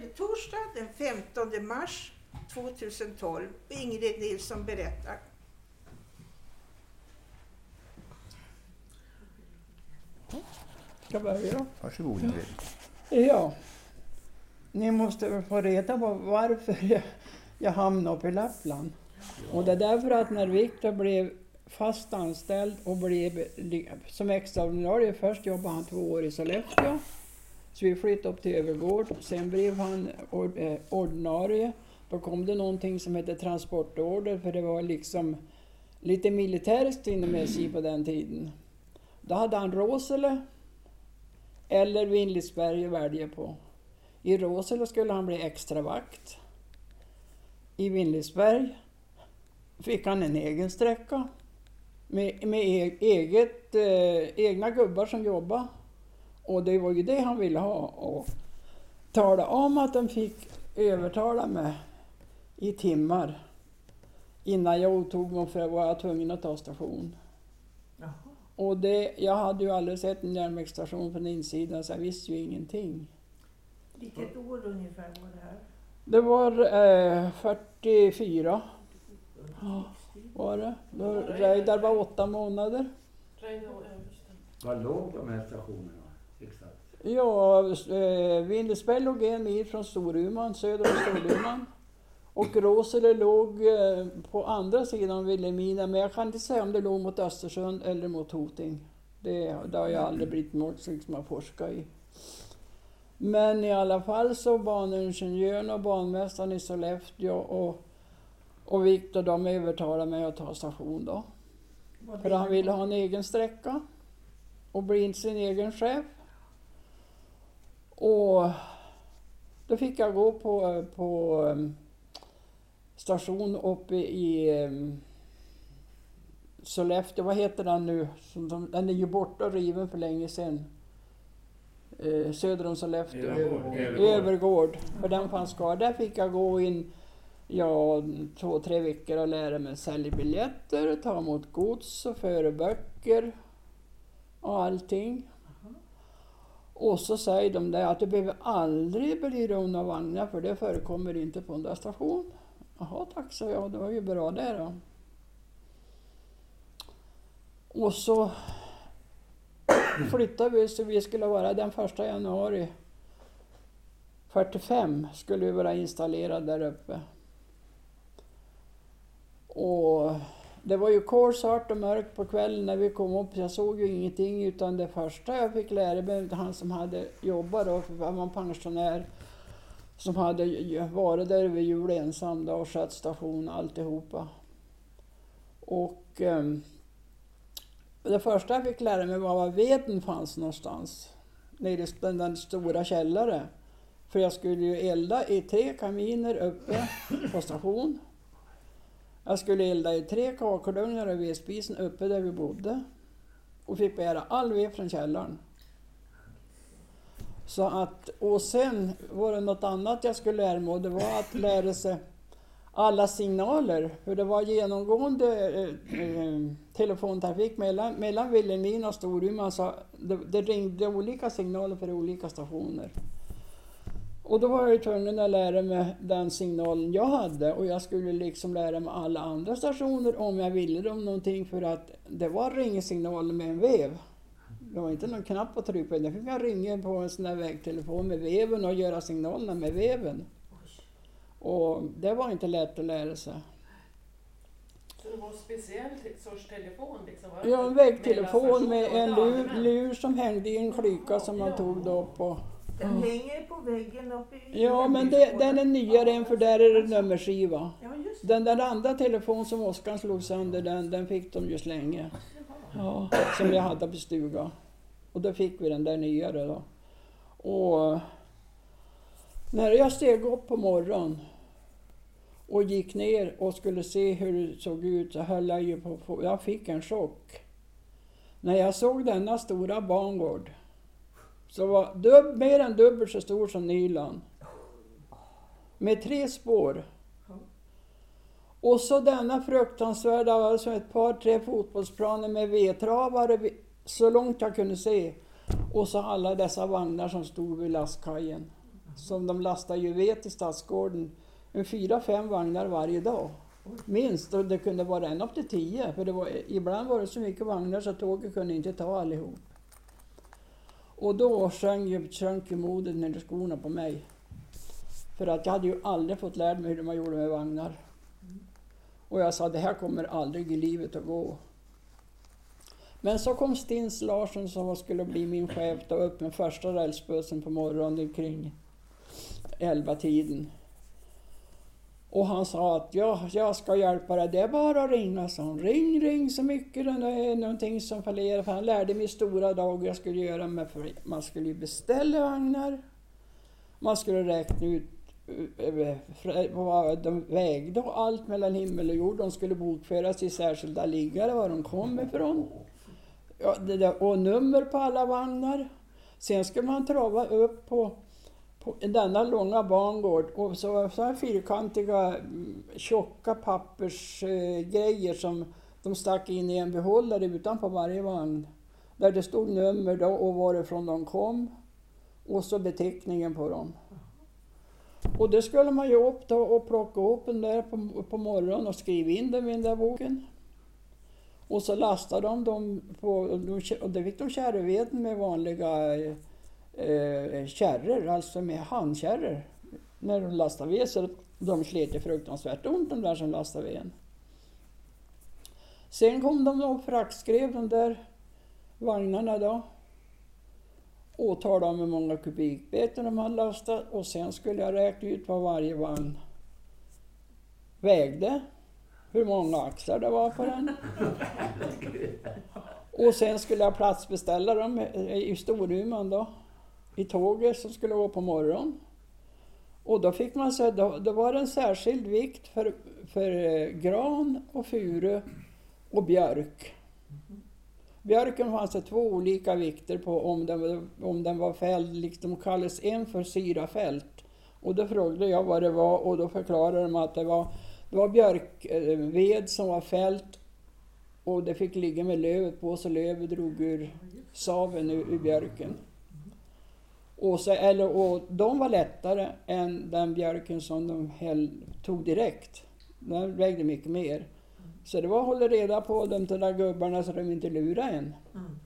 torsdag den 15 mars 2012. Ingrid Nilsson berättar. Ska jag börja? Varsågod Ingrid. Ja. Ni måste väl få reda på varför jag, jag hamnade uppe i Lappland. Och det är därför att när Viktor blev fast anställd och blev som extraordinarie, först jobbade han två år i Sollefteå. Så vi flyttade upp till Övergård. Sen blev han eh, ordinarie. Då kom det någonting som hette transportorder för det var liksom lite militäriskt inom SJ på den tiden. Då hade han Råsele eller Vindlidsberg att välja på. I Råsele skulle han bli extra vakt. I Vindlidsberg fick han en egen sträcka med, med e- eget, eh, egna gubbar som jobbade. Och det var ju det han ville ha. Och tala om att de fick övertala mig i timmar innan jag åtog mig för att vara tvungen att ta station. Och det, jag hade ju aldrig sett en järnvägsstation från insidan så jag visste ju ingenting. Vilket år ungefär var det här? Det var eh, 44 ja, var det. Reidar var åtta månader. Var låg de här stationerna? Ja, eh, Vindesberg låg en mil från Storuman, söder om Storuman. Och Råsele låg eh, på andra sidan Vilhelmina, men jag kan inte säga om det låg mot Östersund eller mot Hoting. Det, det har jag aldrig blivit något som har forskat i. Men i alla fall så baningenjören och banmästaren i Sollefteå och, och Viktor de övertalade mig att ta station då. För han ville ha en egen sträcka och bli sin egen chef. Och då fick jag gå på, på um, station uppe i um, Sollefteå, vad heter den nu? Den är ju borta och riven för länge sedan. Eh, söder om Sollefteå. Övergård. Övergård. För den fanns kvar. Där fick jag gå in ja, två, tre veckor och lära mig sälja biljetter, ta emot gods och föra böcker och allting. Och så säger de där att du behöver aldrig bli rån av vagnar för det förekommer inte på en där station. Jaha tack, sa jag. Det var ju bra det då. Och så flyttade vi så vi skulle vara den första januari 45 skulle vi vara installerade där uppe. Och det var ju kolsvart och mörkt på kvällen när vi kom upp. Jag såg ju ingenting utan det första jag fick lära mig, han som hade jobbat då, för han var pensionär, som hade varit där över jul ensam då och skött station och alltihopa. Och eh, det första jag fick lära mig var var veden fanns någonstans. Nere i den där stora källaren. För jag skulle ju elda i tre kaminer uppe på station. Jag skulle elda i tre kakelugnar och vedspisen uppe där vi bodde. Och fick bära all ved från källaren. Så att, och sen var det något annat jag skulle lära mig och det var att lära sig alla signaler. För det var genomgående eh, eh, telefontrafik mellan, mellan Vilhelmina och Storuman. Så det, det ringde olika signaler för olika stationer. Och då var jag tvungen att lära mig den signalen jag hade och jag skulle liksom lära mig alla andra stationer om jag ville dem någonting för att det var ringsignaler med en vev. Det var inte någon knapp att trycka på, det fick jag ringa på en sån där vägtelefon med veven och göra signalerna med veven. Och det var inte lätt att lära sig. Så det var en speciell sorts telefon liksom? Ja, en vägtelefon med Mellan en lur, lur som hängde i en klyka som man tog då på. Den hänger på väggen uppe i Ja, men det, den är nyare än för där är det nummerskiva. Ja, det. Den där andra telefonen som Oskar slog sönder, den, den fick de ju slänga. Ja, som jag hade på stugan. Och då fick vi den där nyare då. Och när jag steg upp på morgonen och gick ner och skulle se hur det såg ut så höll jag ju på Jag fick en chock. När jag såg denna stora bangård som var dubb, mer än dubbelt så stor som Nyland. Med tre spår. Och så denna fruktansvärda, alltså ett par tre fotbollsplaner med vedtravare så långt jag kunde se. Och så alla dessa vagnar som stod vid lastkajen. som de lastade ju ved till Stadsgården. En fyra, fem vagnar varje dag. Minst, och det kunde vara en upp till tio. För det var, ibland var det så mycket vagnar så tåget kunde inte ta allihop. Och då sjönk ju, sjönk ju modet ner i skorna på mig. För att jag hade ju aldrig fått lära mig hur man gjorde med vagnar. Och jag sa, det här kommer aldrig i livet att gå. Men så kom Stins Larsson som skulle bli min chef då upp med första rälsbussen på morgonen kring elva tiden. Och han sa att ja, jag ska hjälpa dig, det är bara att ringa, sa han. Ring, ring så mycket det är någonting som fallerar. För han lärde mig stora dagar jag skulle göra med, för man skulle ju beställa vagnar. Man skulle räkna ut eh, vad de vägde och allt mellan himmel och jord. De skulle bokföras i särskilda liggare, var de kom ifrån. Ja, det där, och nummer på alla vagnar. Sen skulle man trava upp på, på denna långa bangård och så, så här fyrkantiga mm, tjocka pappersgrejer som de stack in i en behållare utanpå varje vagn. Där det stod nummer då och varifrån de kom och så beteckningen på dem. Och det skulle man ju upp då och plocka upp den där på, på morgonen och skriva in den i den där boken. Och så lastade de dem på, och det fick de köra med vanliga eh, eh, kärror, alltså med handkärror. När de lastade ved så de slet ju fruktansvärt ont de där som lastade veden. Sen kom de och fraktskrev de där vagnarna då. Och talade om hur många kubikmeter de hade lastat och sen skulle jag räkna ut vad varje vagn vägde hur många axlar det var på den. Och sen skulle jag platsbeställa dem i Storuman då, i tåget som skulle gå på morgonen. Och då fick man så, då, då var det en särskild vikt för, för eh, gran och furu och björk. Björken fanns det två olika vikter på om den, om den var fälld, liksom kallades en för syrafält. Och då frågade jag vad det var och då förklarade de att det var det var björkved som var fällt och det fick ligga med lövet på så lövet drog ur saven ur, ur björken. Och, så, eller, och de var lättare än den björken som de häll, tog direkt. Den vägde mycket mer. Så det var att hålla reda på de där gubbarna så de inte lurade en. Mm.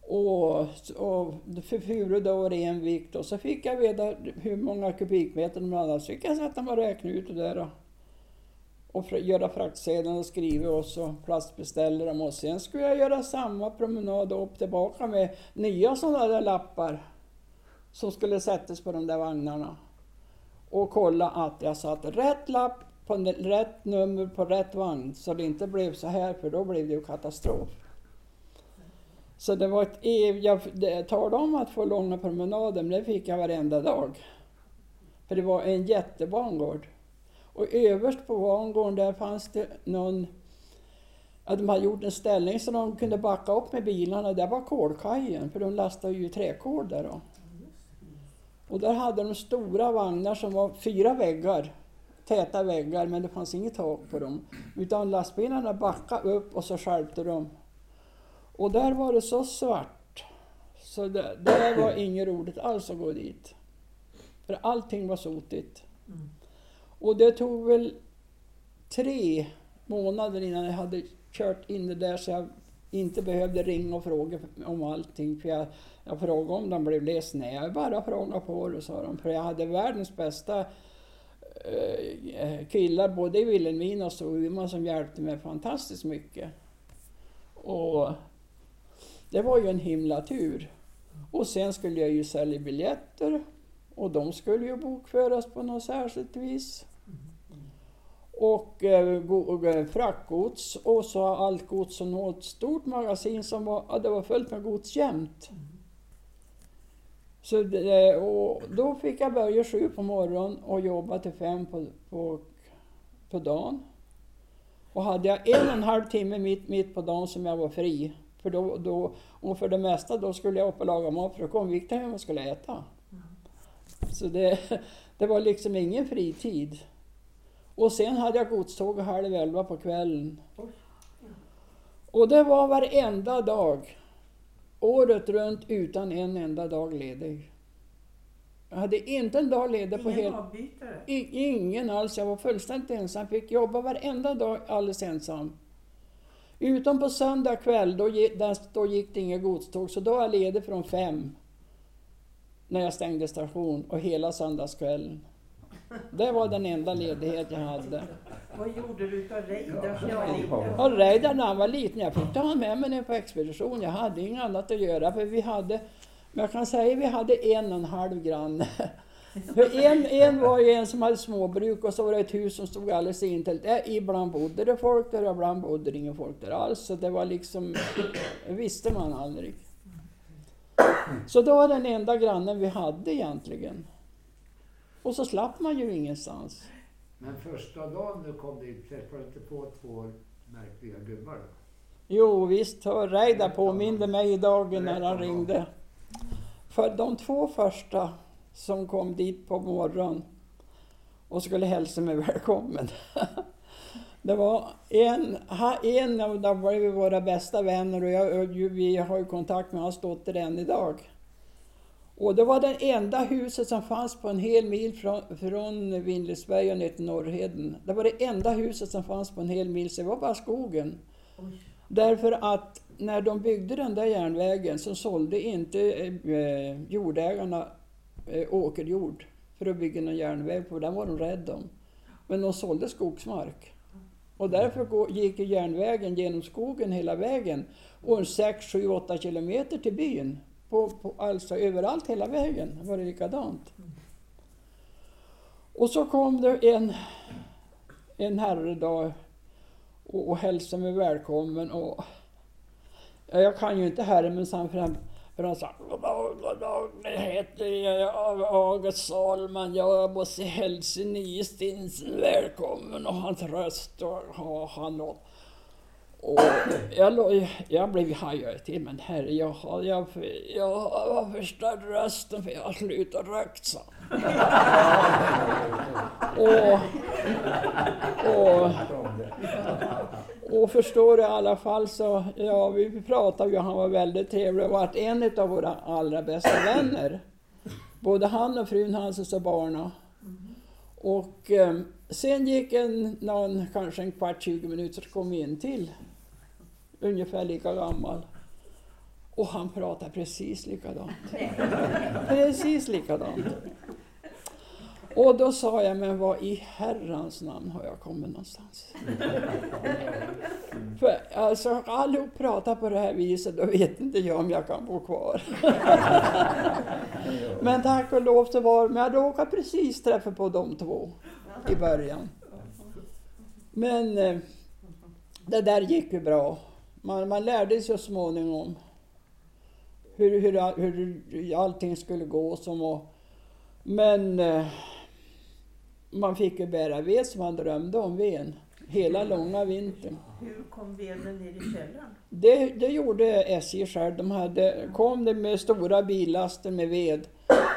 Och, och för furu då var det en vikt och så fick jag veta hur många kubikmeter de hade. Så fick jag sätta mig och räkna ut det där. Och, göra fraktsedeln och skriva och så plastbeställa dem. Och sen skulle jag göra samma promenad upp tillbaka med nya sådana där lappar som skulle sättas på de där vagnarna. Och kolla att jag satt rätt lapp på rätt nummer på rätt vagn så det inte blev så här för då blev det ju katastrof. Så det var ett jag talade om att få långa promenader, men det fick jag varenda dag. För det var en jättebangård. Och överst på bangården där fanns det någon Ja, de hade gjort en ställning så de kunde backa upp med bilarna. Där var kolkajen, för de lastade ju träkol där då. Och där hade de stora vagnar som var fyra väggar, täta väggar, men det fanns inget tak på dem. Utan lastbilarna backade upp och så skärpte de och där var det så svart. Så det, det var inget roligt alls att gå dit. För allting var sotigt. Mm. Och det tog väl tre månader innan jag hade kört in det där så jag inte behövde ringa och fråga om allting. För jag, jag frågade om de blev ledsna. Nej, jag bara frågade på det, sa de. För jag hade världens bästa eh, killar både i Vilhelmina och Storuman som hjälpte mig fantastiskt mycket. Och det var ju en himla tur. Och sen skulle jag ju sälja biljetter och de skulle ju bokföras på något särskilt vis. Och eh, fraktgods och så allt gods som var ett stort magasin som var, ja, det var fullt med gods jämt. Så det, och då fick jag börja sju på morgonen och jobba till fem på, på, på dagen. Och hade jag en och en halv timme mitt, mitt på dagen som jag var fri, för då, då, och för det mesta då skulle jag upp och laga mat för då kom Viktor hem och skulle äta. Så det, det var liksom ingen fritid. Och sen hade jag godståg halv elva på kvällen. Och det var varenda dag. Året runt utan en enda dag ledig. Jag hade inte en dag ledig på Ingen hela... avbytare? I- Ingen alls, jag var fullständigt ensam. Fick jobba varenda dag alldeles ensam. Utom på söndag kväll, då, då gick det inga godståg. Så då var jag ledig från fem. När jag stängde station och hela söndagskvällen. Det var den enda ledighet jag hade. Vad gjorde du av Reidar som Ja, var liten? Reidar när han var liten, jag fick ta honom med mig ner på expedition. Jag hade inget annat att göra för vi hade, men jag kan säga vi hade en och en halv granne. För en, en var ju en som hade småbruk och så var det ett hus som stod alldeles intill. Där Ibland bodde det folk där och ibland bodde det ingen folk där alls. Så det var liksom, visste man aldrig. Så det var den enda grannen vi hade egentligen. Och så slapp man ju ingenstans. Men första dagen du kom dit träffade du inte på två märkliga gubbar då? Jo visst, Reidar påminde mig idag när han ringde. För de två första som kom dit på morgonen och skulle hälsa mig välkommen. Det var en, en av dem var våra bästa vänner och, jag, vi har ju kontakt med hans dotter än idag. Och det var det enda huset som fanns på en hel mil från, från Vindlesberg och ner till Norrheden. Det var det enda huset som fanns på en hel mil, så det var bara skogen. Därför att när de byggde den där järnvägen så sålde inte eh, jordägarna eh, åkerjord för att bygga någon järnväg på, den var de rädda om. Men de sålde skogsmark. Och därför gick järnvägen genom skogen hela vägen. Och en 6, 7, 8 kilometer till byn. På, på, alltså överallt hela vägen var det likadant. Och så kom det en, en herre då och, och hälsade mig välkommen. Och, ja, jag kan ju inte herren fram för han sa Goddag, det heter jag August Salman, jag måste hälsa nye Stinsen välkommen och hans röst och och han och, och jag, jag blev hajad till, men herre, jag har, jag, jag har förstört rösten för jag har slutat rökt, sa han. och, och och förstår du i alla fall så, ja vi pratade ju, han var väldigt trevlig och varit en av våra allra bästa vänner. Både han och frun hans och barnen. Och eh, sen gick en, någon, kanske en kvart, 20 minuter så kom vi in till. Ungefär lika gammal. Och han pratade precis likadant. Precis likadant. Och då sa jag, men vad i herrans namn har jag kommit någonstans? För alltså, allihop pratar på det här viset, då vet inte jag om jag kan bo kvar. men tack och lov så var men jag råkade precis träffa på de två i början. Men eh, det där gick ju bra. Man, man lärde sig så småningom hur, hur, hur allting skulle gå som och, Men eh, man fick ju bära ved som man drömde om veden. Hela långa vintern. Hur kom veden ner i källaren? Det, det gjorde SJ själv. De hade, kom det med stora billaster med ved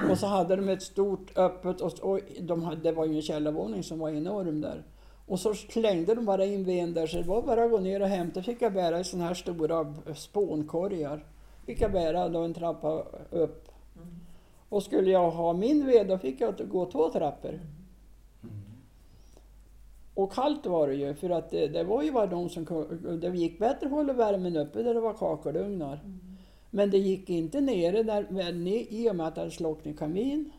och så hade de ett stort öppet, och, och de hade, det var ju en källarvåning som var enorm där. Och så slängde de bara in veden där så det var bara att gå ner och hämta. fick jag bära i såna här stora spånkorgar. Fick jag bära då en trappa upp. Och skulle jag ha min ved då fick jag gå två trappor. Och kallt var det ju för att det, det var ju bara de som Det gick bättre att hålla värmen uppe där det var kakelugnar. Men det gick inte nere där, i och med att det hade slocknat kamin.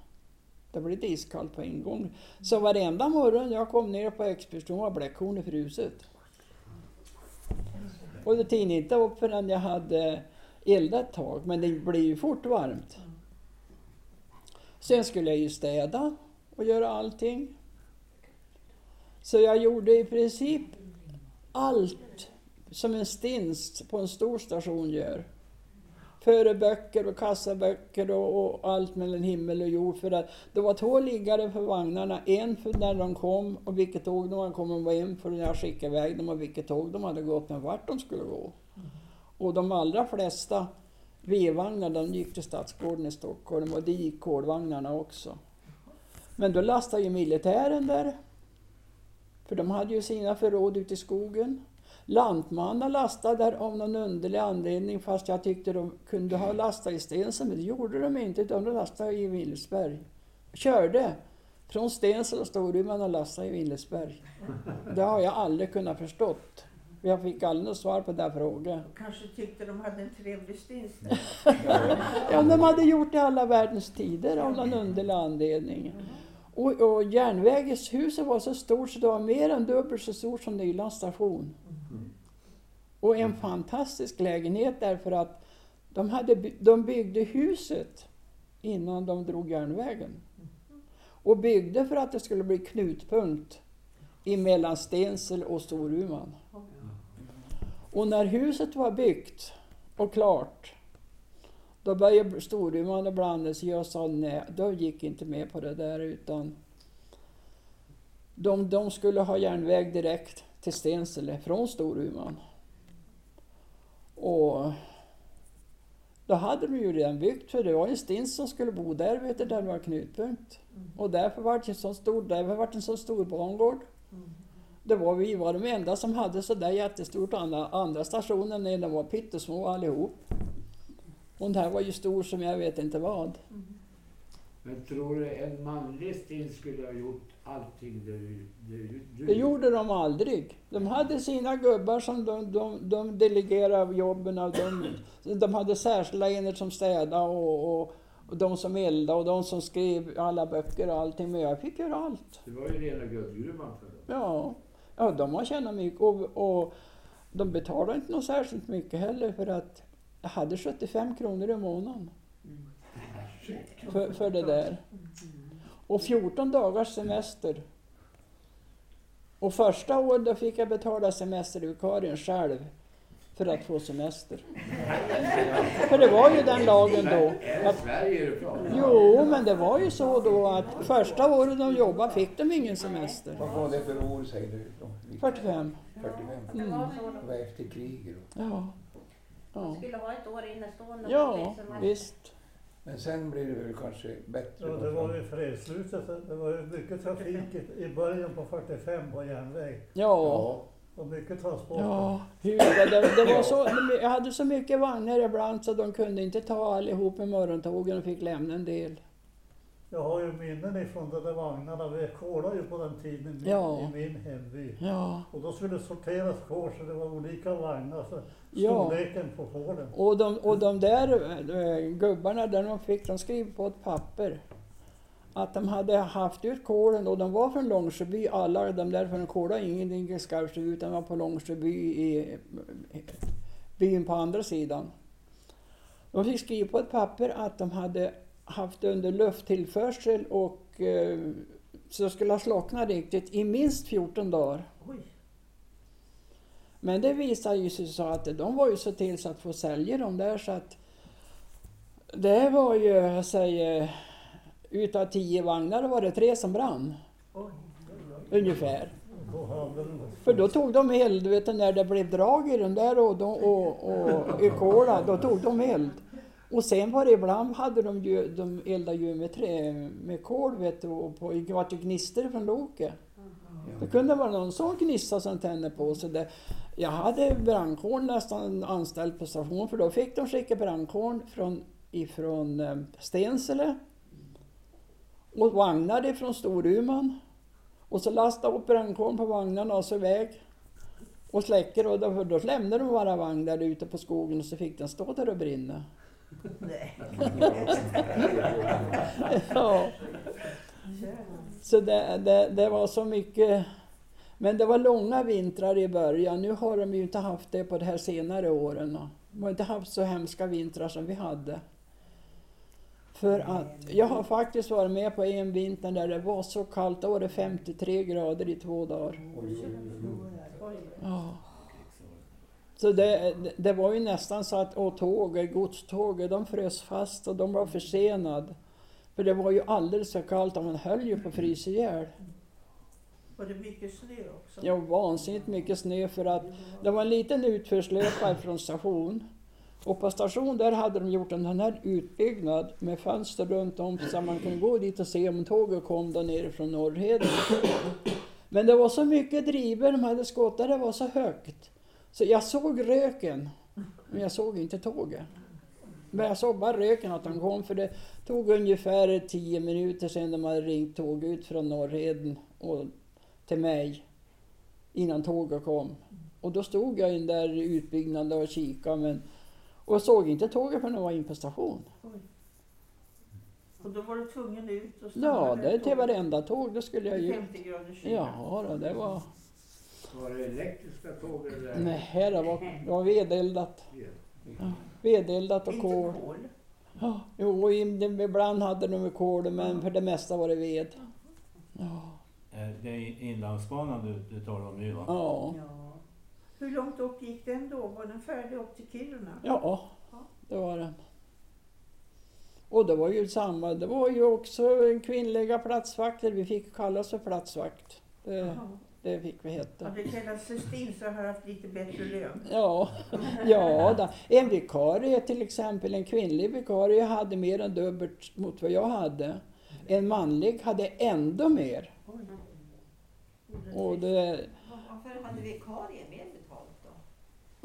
Det blev iskallt på en gång. Så varenda morgon jag kom ner på expedition var bläckhornet fruset. Och det tinade inte upp förrän jag hade eldat ett tag, men det blev ju fort varmt. Sen skulle jag ju städa och göra allting. Så jag gjorde i princip allt som en stinst på en stor station gör. Före böcker och kassaböcker och, och allt mellan himmel och jord. För att det var två liggare för vagnarna. En för när de kom och vilket tåg de hade kommit och en för när jag skickade iväg dem och vilket tåg de hade gått med vart de skulle gå. Och de allra flesta V-vagnar de gick till Stadsgården i Stockholm och det gick kolvagnarna också. Men då lastade ju militären där. För de hade ju sina förråd ute i skogen. Lantmannar lastade där av någon underlig anledning fast jag tyckte de kunde ha lastat i Stensele men det gjorde de inte utan de lastade i Willesberg. körde från Stensele och Storuman och lastade i Willesberg. Det har jag aldrig kunnat förstått. Jag fick aldrig något svar på den frågan. Kanske tyckte de hade en trevlig stins. Ja, de hade gjort det i alla världens tider av någon underlig anledning. Och, och järnvägshuset var så stort så det var mer än dubbelt så stort som Nylands station. Och en fantastisk lägenhet därför att de, hade, de byggde huset innan de drog järnvägen. Och byggde för att det skulle bli knutpunkt mellan Stensel och Storuman. Och när huset var byggt och klart då började Storuman och blanda sig och sa nej, de gick inte med på det där utan de, de skulle ha järnväg direkt till Stensele från Storuman. Och då hade de ju redan byggt för det var ju Stins som skulle bo där, vet du, där det var knutpunkt. Och därför var det en så stor, därför var det en så stor bangård. Det var, vi var de enda som hade så där jättestort. Andra, andra stationen de var pyttesmå allihop. Och den här var ju stor som jag vet inte vad. Men tror du en manlig stins skulle ha gjort allting det du, du, du Det gjorde de aldrig. De hade sina gubbar som de, de, de delegerade jobben av. De, de hade särskilda enheter som städade och, och, och de som eldade och de som skrev alla böcker och allting. Men jag fick göra allt. Det var ju rena guldgruvan för dem. Ja, ja de har tjänat mycket och, och de betalade inte något särskilt mycket heller för att jag hade 75 kronor i månaden för, för det där. Och 14 dagars semester. Och första året då fick jag betala semestervikarien själv för att få semester. För det var ju den lagen då. Att, jo, men det var ju så då att första året de jobbade fick de ingen semester. Vad var det för år säger du? då? 45. 45? Det Mm. Det var efter kriget. Ja. Ja, skulle ha ett år innestående. ja att- visst. Men sen blev det väl kanske bättre? Ja, det var ju fredslutet. Det var ju mycket trafik i- i början på 45 på järnväg. Ja. Och mycket transporter. Ja, hur, det, det var så, jag hade så mycket vagnar ibland så de kunde inte ta allihop med morgontågen och fick lämna en del. Jag har ju minnen ifrån de där vagnarna. Vi kolade ju på den tiden i- Ja. i min hemby. Ja, Och då skulle det sorteras kors så det var olika vagnar. Så Ja. storleken på Forden. och de, och de där äh, gubbarna där de fick, de skrev på ett papper att de hade haft ut kolen och de var från Långsjöby, alla de där från kola ingenting i Skarpseby utan var på Långsjöby i byn på andra sidan. De fick skriva på ett papper att de hade haft under lufttillförsel och eh, så skulle ha slocknat riktigt i minst 14 dagar. Oj. Men det visade ju sig så att de var ju så till så att få sälja dem där så att det var ju, jag säger, utav tio vagnar var det tre som brann. Oj. Ungefär. För då tog de eld, du vet när det blev drag i den där och, de, och, och i kola, då tog de eld. Och sen var det ibland hade de ju, de eldade ju med trä, med kol vet du, och på, det var ju gnistor från loket. Det kunde vara någon sån gnista som tände på sig. Det, jag hade brandkåren nästan anställd på station för då fick de skicka brandkåren från, ifrån eh, Stensele och vagnar ifrån Storuman. Och så lastade upp brandkåren på vagnarna och så iväg och släcker och då, då lämnade de bara vagn där ute på skogen och så fick den stå där och brinna. Nej. Ja. Så det, det, det var så mycket. Men det var långa vintrar i början. Nu har de ju inte haft det på de här senare åren. De har inte haft så hemska vintrar som vi hade. För att jag har faktiskt varit med på en vinter där det var så kallt. Då var det 53 grader i två dagar. Ja. Så det, det- var ju nästan så att och tåget, godståget, de frös fast och de var försenade. För det var ju alldeles för kallt och man höll ju på att frysa ihjäl. Var det mycket snö också? Var vansinnigt mycket snö för att det var en liten utförslöpa från station. Och på station där hade de gjort en sån här utbyggnad med fönster runt om så man kunde gå dit och se om tåget kom där nere från Norrheden. Men det var så mycket drivor de hade skottat, det var så högt. Så jag såg röken, men jag såg inte tåget. Men jag såg bara röken att han kom för det tog ungefär tio minuter sedan de hade ringt tåg ut från Norrheden och till mig innan tåget kom. Och då stod jag i den där utbyggnaden och kikade men, och jag såg inte tåget förrän jag var in på station. Och då var du tvungen ut och stanna Ja, det till varenda tåg, då skulle jag ju... 50 graders kyla. Ja, då, det var... Var det elektriska tåg eller? Nej, det var, det var vedeldat. Ja, vedeldat och Inte kol. kol. Ja, jo, ibland hade de kol, men för det mesta var det ved. Ja, Eh, Det är Inlandsbanan du, du talar om nu va? ja, Ja. Hur långt upp gick den då? Var den färdig upp till Kiruna? ja det var den. Och det var ju samma, det var ju också en kvinnliga platsvakter, vi fick kallas för platsvakt. Det, Jaha. Det fick vi heta. Hade det kallats Sustin så har jag haft lite bättre lön. Ja, ja då. en vikarie till exempel, en kvinnlig vikarie hade mer än dubbelt mot vad jag hade. En manlig hade ändå mer. Och det, Varför hade vikarier mer betalt då?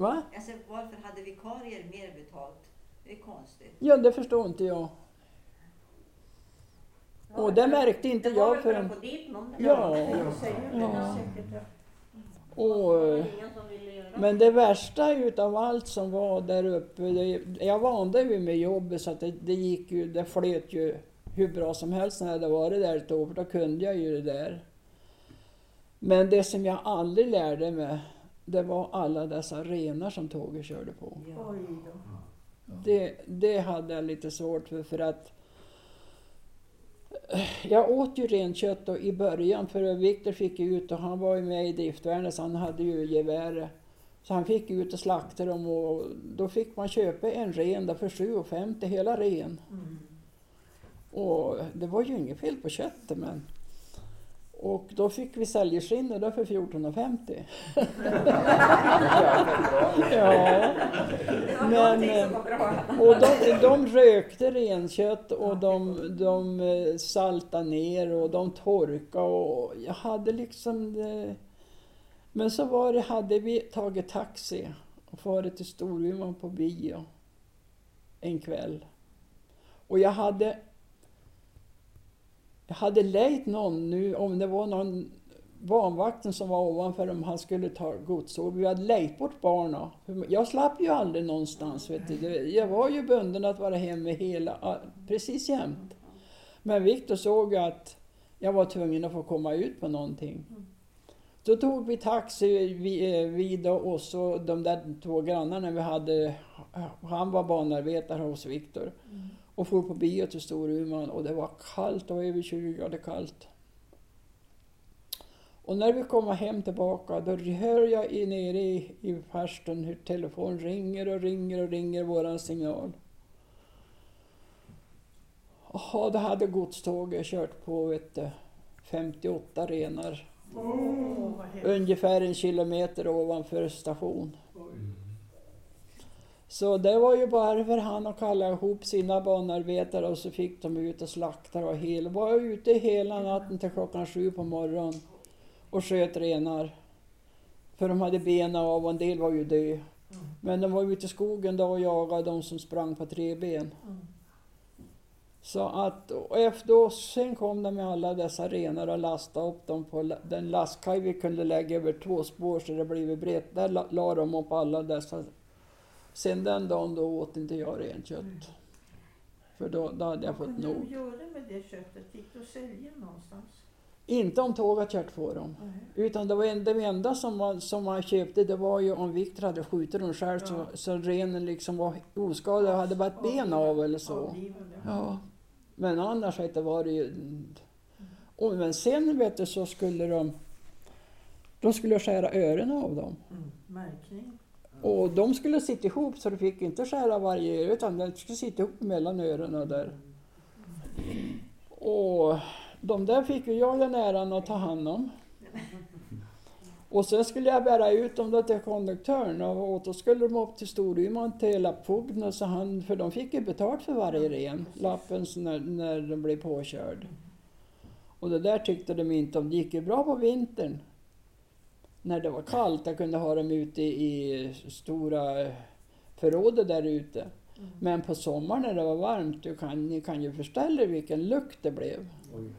va? Alltså varför hade vikarier mer betalt? Det är konstigt. Ja, det förstår inte jag. Och det märkte inte Det var jag förrän... att få dit någon? Ja. Ja. Ja. Och, men det värsta utav allt som var där uppe, det, jag vande ju med jobbet så att det, det gick ju, det flöt ju hur bra som helst när jag hade varit där ett år, för då kunde jag ju det där. Men det som jag aldrig lärde mig, det var alla dessa renar som tåget körde på. Då. Det, det hade jag lite svårt för, för att jag åt ju renkött då i början för Viktor fick ju ut och han var ju med i driftvärnet så han hade ju gevär. Så han fick ut och slakta dem och då fick man köpa en ren där för 7,50 hela ren. Mm. Och det var ju inget fel på köttet men och då fick vi det för 14,50. ja. Men, eh, och de, de rökte renkött och de, de eh, saltade ner och de torkade och jag hade liksom det. Men så var det, hade vi tagit taxi och farit till Storuman på bio en kväll. Och jag hade jag hade lejt någon nu, om det var någon barnvakten som var ovanför om han skulle ta gods. Och vi hade lejt bort barnen. Jag slapp ju aldrig någonstans. Vet du. Jag var ju bunden att vara hemma hela, precis jämt. Men Viktor såg ju att jag var tvungen att få komma ut på någonting. Då tog vi taxi, vi, eh, vi då, och så de där två grannarna vi hade. Han var banarbetare hos Viktor. Mm. Och for på bio till Storuman och det var kallt, det var över 20 grader kallt. Och när vi kommer hem tillbaka då hör jag i, nere i, i farstun hur telefonen ringer och ringer och ringer våran signal. Jaha, då hade godståget kört på vet du, 58 renar. Hemskt. Ungefär en kilometer ovanför station. Så det var ju bara för han att kalla ihop sina banarbetare och så fick de ut och slakta och hel. var ute hela natten till klockan sju på morgonen och sköt renar. För de hade benen av och en del var ju död. Men de var ute i skogen då och jagade de som sprang på tre ben. Så att, och efter oss, sen kom de med alla dessa renar och lastade upp dem på den lastkaj vi kunde lägga över två spår så det blev brett. Där la, la de upp alla dessa. Sen den dagen då åt inte jag renkött. För då, då hade jag Vad fått kunde nog. de göra med det köttet? Gick det att sälja någonstans? Inte om tåget kört på dem. Utan det var en, det enda som man, som man köpte det var ju om Viktor hade skjutit dem själv så, så renen liksom var oskadad och hade bara ett ben av eller så. Avlivad, ja. Ja. Men annars du, var det ju... Och, men sen vet du så skulle de... De skulle skära öronen av dem. Mm. Märkning. Och de skulle sitta ihop så du fick inte skära varje öra utan de skulle sitta ihop mellan öronen där. Och de där fick ju jag den äran att ta hand om. Och sen skulle jag bära ut dem då till konduktören och då skulle de upp till Storuman till lappfogden så han, för de fick ju betalt för varje ren, lappen när, när de blev påkörd. Och det där tyckte de inte om. Det gick ju bra på vintern. När det var kallt, jag kunde ha dem ute i stora förrådet där ute. Men på sommaren när det var varmt, du kan, ni kan ju föreställa er vilken lukt det blev. Oj.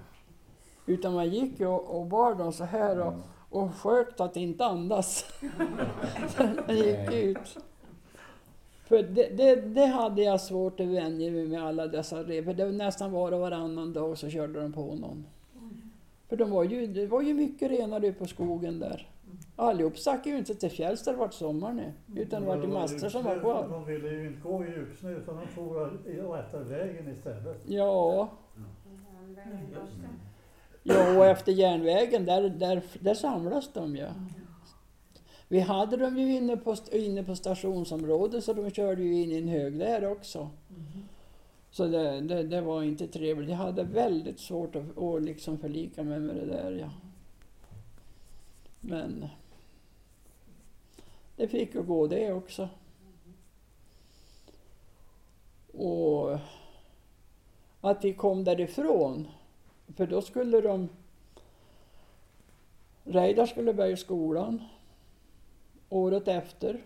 Utan man gick ju och, och bar dem så här och, och sköt att inte andas. Man gick ut. För det, det, det hade jag svårt att vänja mig med alla dessa rev. För det var nästan var och varannan dag så körde de på någon. För de var ju, det var ju mycket renar ute på skogen där. Allihop stack ju inte till fjälls där det vart sommar nu. Utan det vart ju massor som var kvar. De ville ju inte gå i djupsnö utan de for äta vägen istället. Ja, ja och efter järnvägen där, där, där samlas de ju. Vi hade dem ju inne på, inne på stationsområdet så de körde ju in i en hög där också. Så det, det, det var inte trevligt. Jag hade väldigt svårt att, att liksom förlika mig med det där. Ja. Men det fick ju gå det också. Och att vi kom därifrån. För då skulle de... Reidar skulle börja skolan året efter.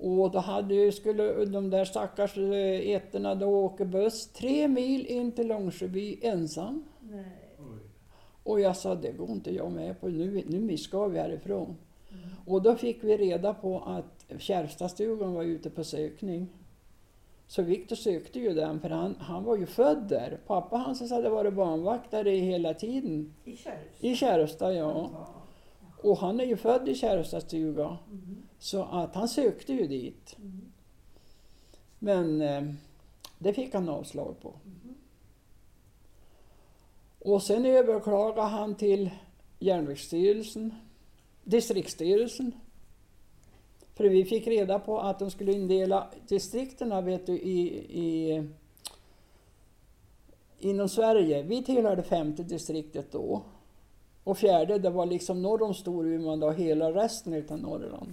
Och då hade ju, skulle de där stackars eh, ettorna då åka buss tre mil in till Långsjöby ensam. Nej. Och jag sa, det går inte jag med på, nu, nu ska vi härifrån. Och då fick vi reda på att Kärrstastugan var ute på sökning. Så Viktor sökte ju den, för han, han var ju född där. Pappa hans hade varit barnvaktare hela tiden. I Kärrhus. I Kärrsta, ja. Och han är ju född i Kärrstastuga. Så att han sökte ju dit. Men eh, det fick han avslag på. Och sen överklagade han till Järnvägsstyrelsen, distriktsstyrelsen. För vi fick reda på att de skulle indela distrikterna vet du, i, i, inom Sverige. Vi tillhörde femte distriktet då. Och fjärde, det var liksom norr om Storuman och hela resten utav Norrland.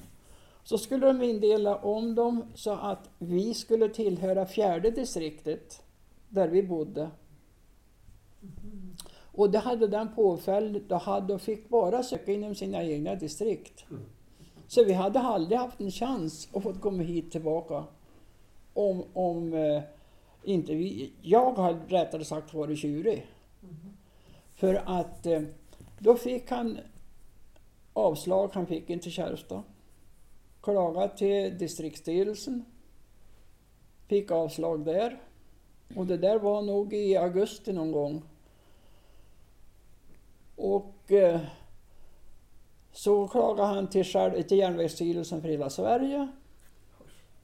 Så skulle de indela om dem så att vi skulle tillhöra fjärde distriktet där vi bodde. Och det hade den påföljd, då hade de fick bara söka inom sina egna distrikt. Så vi hade aldrig haft en chans att få komma hit tillbaka. Om, om eh, inte vi, jag hade rättare sagt varit tjurig. För att eh, då fick han avslag, han fick inte Kärrsta. Klaga till distriktsstyrelsen. Fick avslag där. Och det där var nog i augusti någon gång. Och eh, så klagade han till, själv- till Järnvägsstyrelsen för hela Sverige.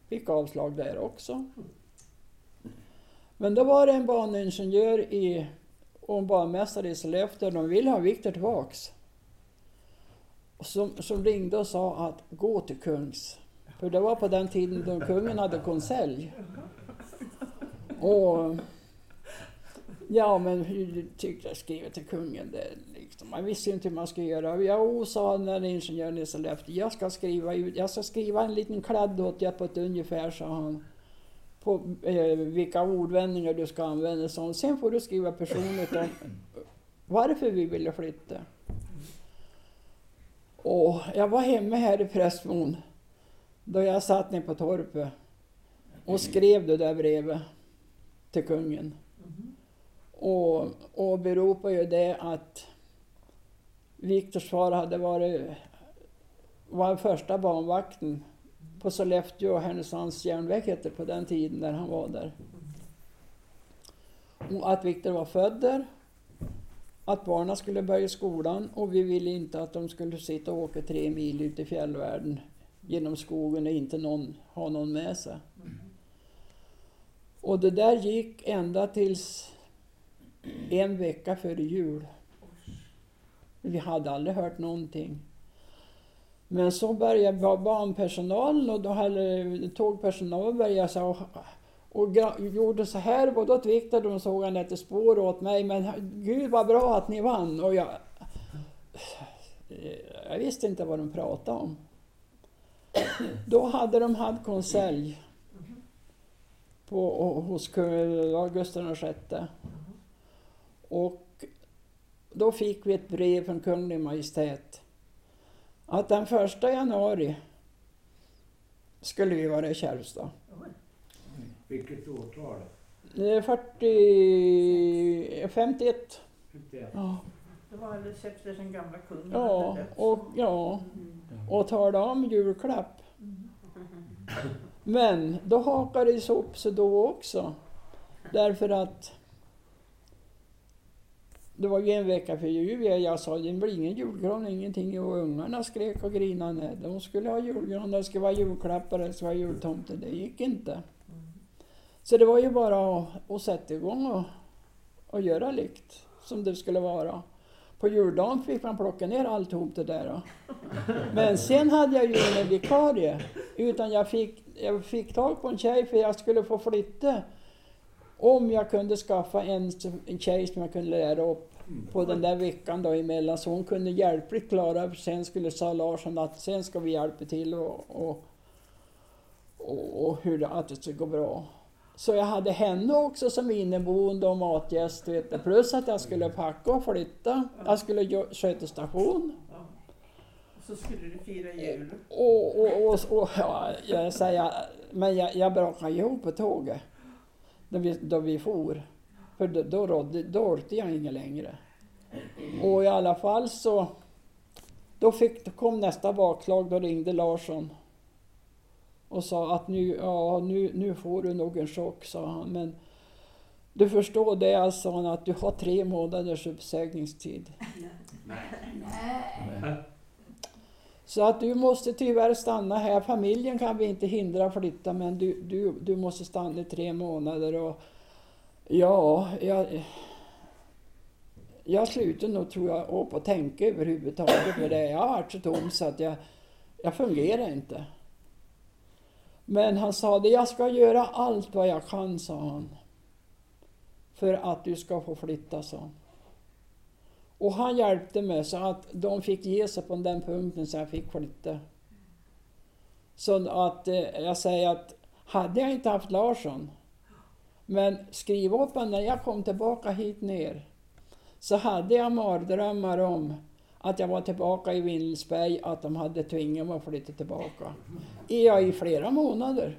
Fick avslag där också. Men då var det en baningenjör i, och en banmästare i Sollefteå, de ville ha Viktor tillbaks. Som, som ringde och sa att gå till kungs. För det var på den tiden då kungen hade konselj. Och Ja, men hur tyckte jag skriva till kungen? Det, liksom, man visste ju inte hur man skulle göra. Jag sa den ingenjören i Sollefteå, jag ska skriva ut, jag ska skriva en liten kladd åt dig på ett ungefär, sa han. På eh, vilka ordvändningar du ska använda. Så sen får du skriva personligt om varför vi ville flytta. Och jag var hemma här i Prästmon då jag satt ner på torpet och skrev det där brevet till kungen. Och, beropade ju det att Viktors far hade varit var första banvakten på Sollefteå och Härnösands järnväg hette på den tiden när han var där. Och att Viktor var född där. Att barnen skulle börja skolan och vi ville inte att de skulle sitta och åka tre mil ut i fjällvärlden genom skogen och inte någon, ha någon med sig. Och det där gick ända tills en vecka före jul. Vi hade aldrig hört någonting. Men så började ba- barnpersonalen och då hade tågpersonalen började så och, och gjorde så här både åt Viktor de såg han ett spår åt mig men gud vad bra att ni vann och jag jag visste inte vad de pratade om. Då hade de haft konselj på, hos Gustav VI. Och då fick vi ett brev från Kunglig Majestät att den första januari skulle vi vara i Kärrstad. Vilket årtal? Det är 40... 51. 51. Ja, Det var alldeles efter sin gamla kung. ja, hade dött. och, ja, och talade om julklapp. Men då hakade det ihop sig då också. Därför att det var ju en vecka för jul. Jag sa det blir ingen julgran, ingenting. Och ungarna skrek och grinade. De skulle ha julgran, det skulle vara julklappar, det skulle vara jultomte. Det gick inte. Så det var ju bara att, att sätta igång och, och göra likt som det skulle vara. På juldagen fick man plocka ner alltihop det där. Men sen hade jag ju ingen vikarie. Utan jag fick, jag fick tag på en tjej för jag skulle få flytta. Om jag kunde skaffa en, en tjej som jag kunde lära upp på den där veckan då emellan. Så hon kunde hjälpligt klara, sen skulle sa Larsson att sen ska vi hjälpa till och, och, och, och hur det, att det ska gå bra. Så jag hade henne också som inneboende och matgäst. Vet du. Plus att jag skulle packa och flytta. Jag skulle sköta station. Och så skulle du fira jul. Och, och, och, och ja, jag säger, men jag, jag brakade ihop på tåget. Då vi, då vi for. För då, då, rådde, då orkade jag inget längre. Och i alla fall så, då, fick, då kom nästa bakslag, då ringde Larsson. Och sa att nu, ja, nu, nu får du nog en chock, sa han. Men du förstår det, alltså, att du har tre månaders uppsägningstid. Så att du måste tyvärr stanna här. Familjen kan vi inte hindra flytta men du, du, du måste stanna i tre månader. Och ja, jag, jag slutar nog tror jag upp och tänka överhuvudtaget för det. Jag har varit så tom så att jag, jag fungerar inte. Men han sa det, jag ska göra allt vad jag kan, sa han. För att du ska få flytta, sa han. Och han hjälpte mig så att de fick ge sig på den punkten så jag fick flytta. Så att eh, jag säger att hade jag inte haft Larsson, men skriv upp när jag kom tillbaka hit ner, så hade jag mardrömmar om att jag var tillbaka i Vilsberg, att de hade tvingat mig att flytta tillbaka. I, ja, i flera månader.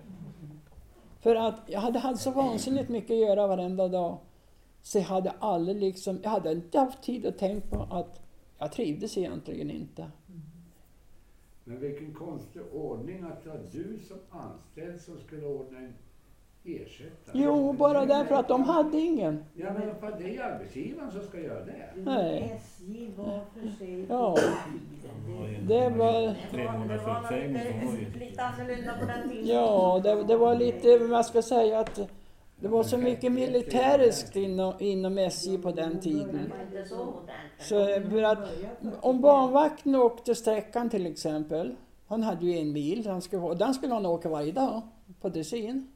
För att jag hade haft så vansinnigt mycket att göra varenda dag. Så jag hade aldrig liksom, jag hade inte haft tid att tänka på att jag trivdes egentligen inte. Men vilken konstig ordning att det var du som anställd som skulle ordna en ersättare. Jo, bara därför att de hade ingen. Ja, men det är ju arbetsgivaren som ska göra det. Nej. SJ var för sig Ja. Det var- Tre månaders uppsägning. De har ju... lite annorlunda på den tiden. Ja, det, det var lite, vad ska jag säga, att det var så mycket militäriskt inom, inom SJ på den tiden. så för att om banvakten åkte sträckan till exempel, han hade ju en bil, han skulle, och den skulle han åka varje dag på dressin.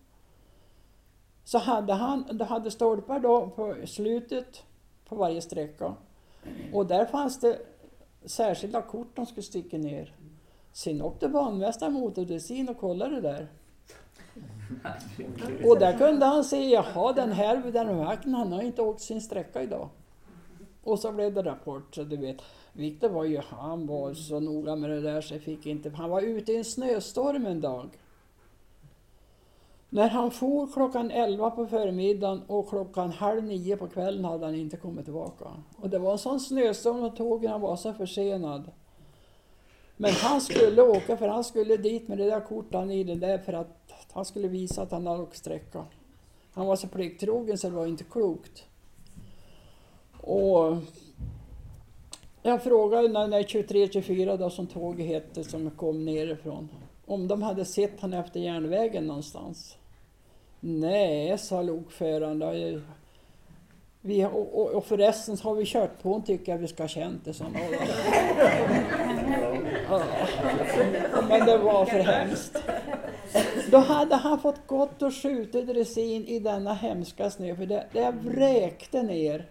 Så hade han, hade stolpar då på slutet på varje sträcka. Och där fanns det särskilda kort de skulle sticka ner. Sen åkte banmästaren motordressin och kollade det där. Och där kunde han se, jaha den här den vakten, han har inte åkt sin sträcka idag. Och så blev det rapport, så du vet. Viktor var ju, han var så noga med det där så jag fick inte, han var ute i en snöstorm en dag. När han for klockan 11 på förmiddagen och klockan halv nio på kvällen hade han inte kommit tillbaka. Och det var en sån snöstorm och tågen var så försenad. Men han skulle åka för han skulle dit med det där kortet han i det där för att han skulle visa att han hade åkt sträcka. Han var så plikttrogen så det var inte klokt. Och jag frågade när det 23-24 då som tåget hette som kom nerifrån. Om de hade sett han efter järnvägen någonstans. Nej, sa lokföraren. Vi, och, och, och förresten så har vi kört på honom tycker jag vi ska ha känt det. sa. Ja. Men det var för hemskt. Då hade han fått gått och skjutit dressin i denna hemska snö för det, det vräkte ner.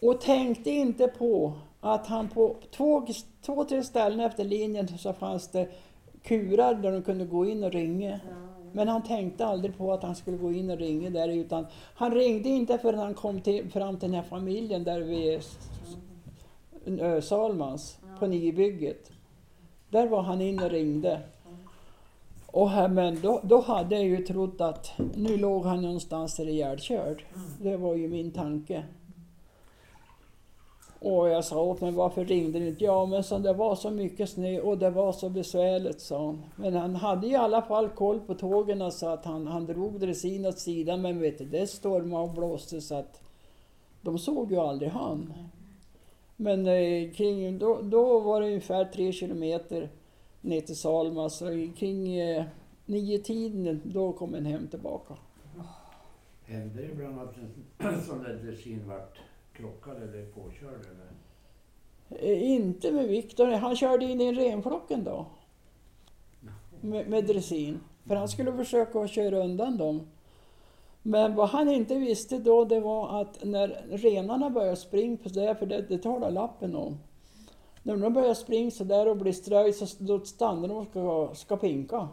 Och tänkte inte på att han på två, två, tre ställen efter linjen så fanns det kurar där de kunde gå in och ringa. Men han tänkte aldrig på att han skulle gå in och ringa där utan han ringde inte förrän han kom till, fram till den här familjen där vid Salmans på nybygget. Där var han inne och ringde. Och här, men då, då hade jag ju trott att nu låg han någonstans där ihjälkörd. Det var ju min tanke. Och jag sa åt mig, varför ringde du inte? Ja, men så det var så mycket snö och det var så besvärligt, sa han. Men han hade i alla fall koll på tågen så att han, han drog dressin åt sidan. Men vet du, det stormade och blåste så att de såg ju aldrig han. Men eh, kring, då, då var det ungefär tre kilometer ner till Salma, så kring eh, nio tiden då kom en hem tillbaka. Hände det ibland att en sån där dressin vart krockad eller påkörd? Eller? Eh, inte med Viktor, han körde in i en renflock en dag. Med, med dressin. För han skulle försöka köra undan dem. Men vad han inte visste då det var att när renarna började springa på det, för det, det talar lappen om. När de börjar springa så där och blir ströj så då stannar de och ska, ska pinka.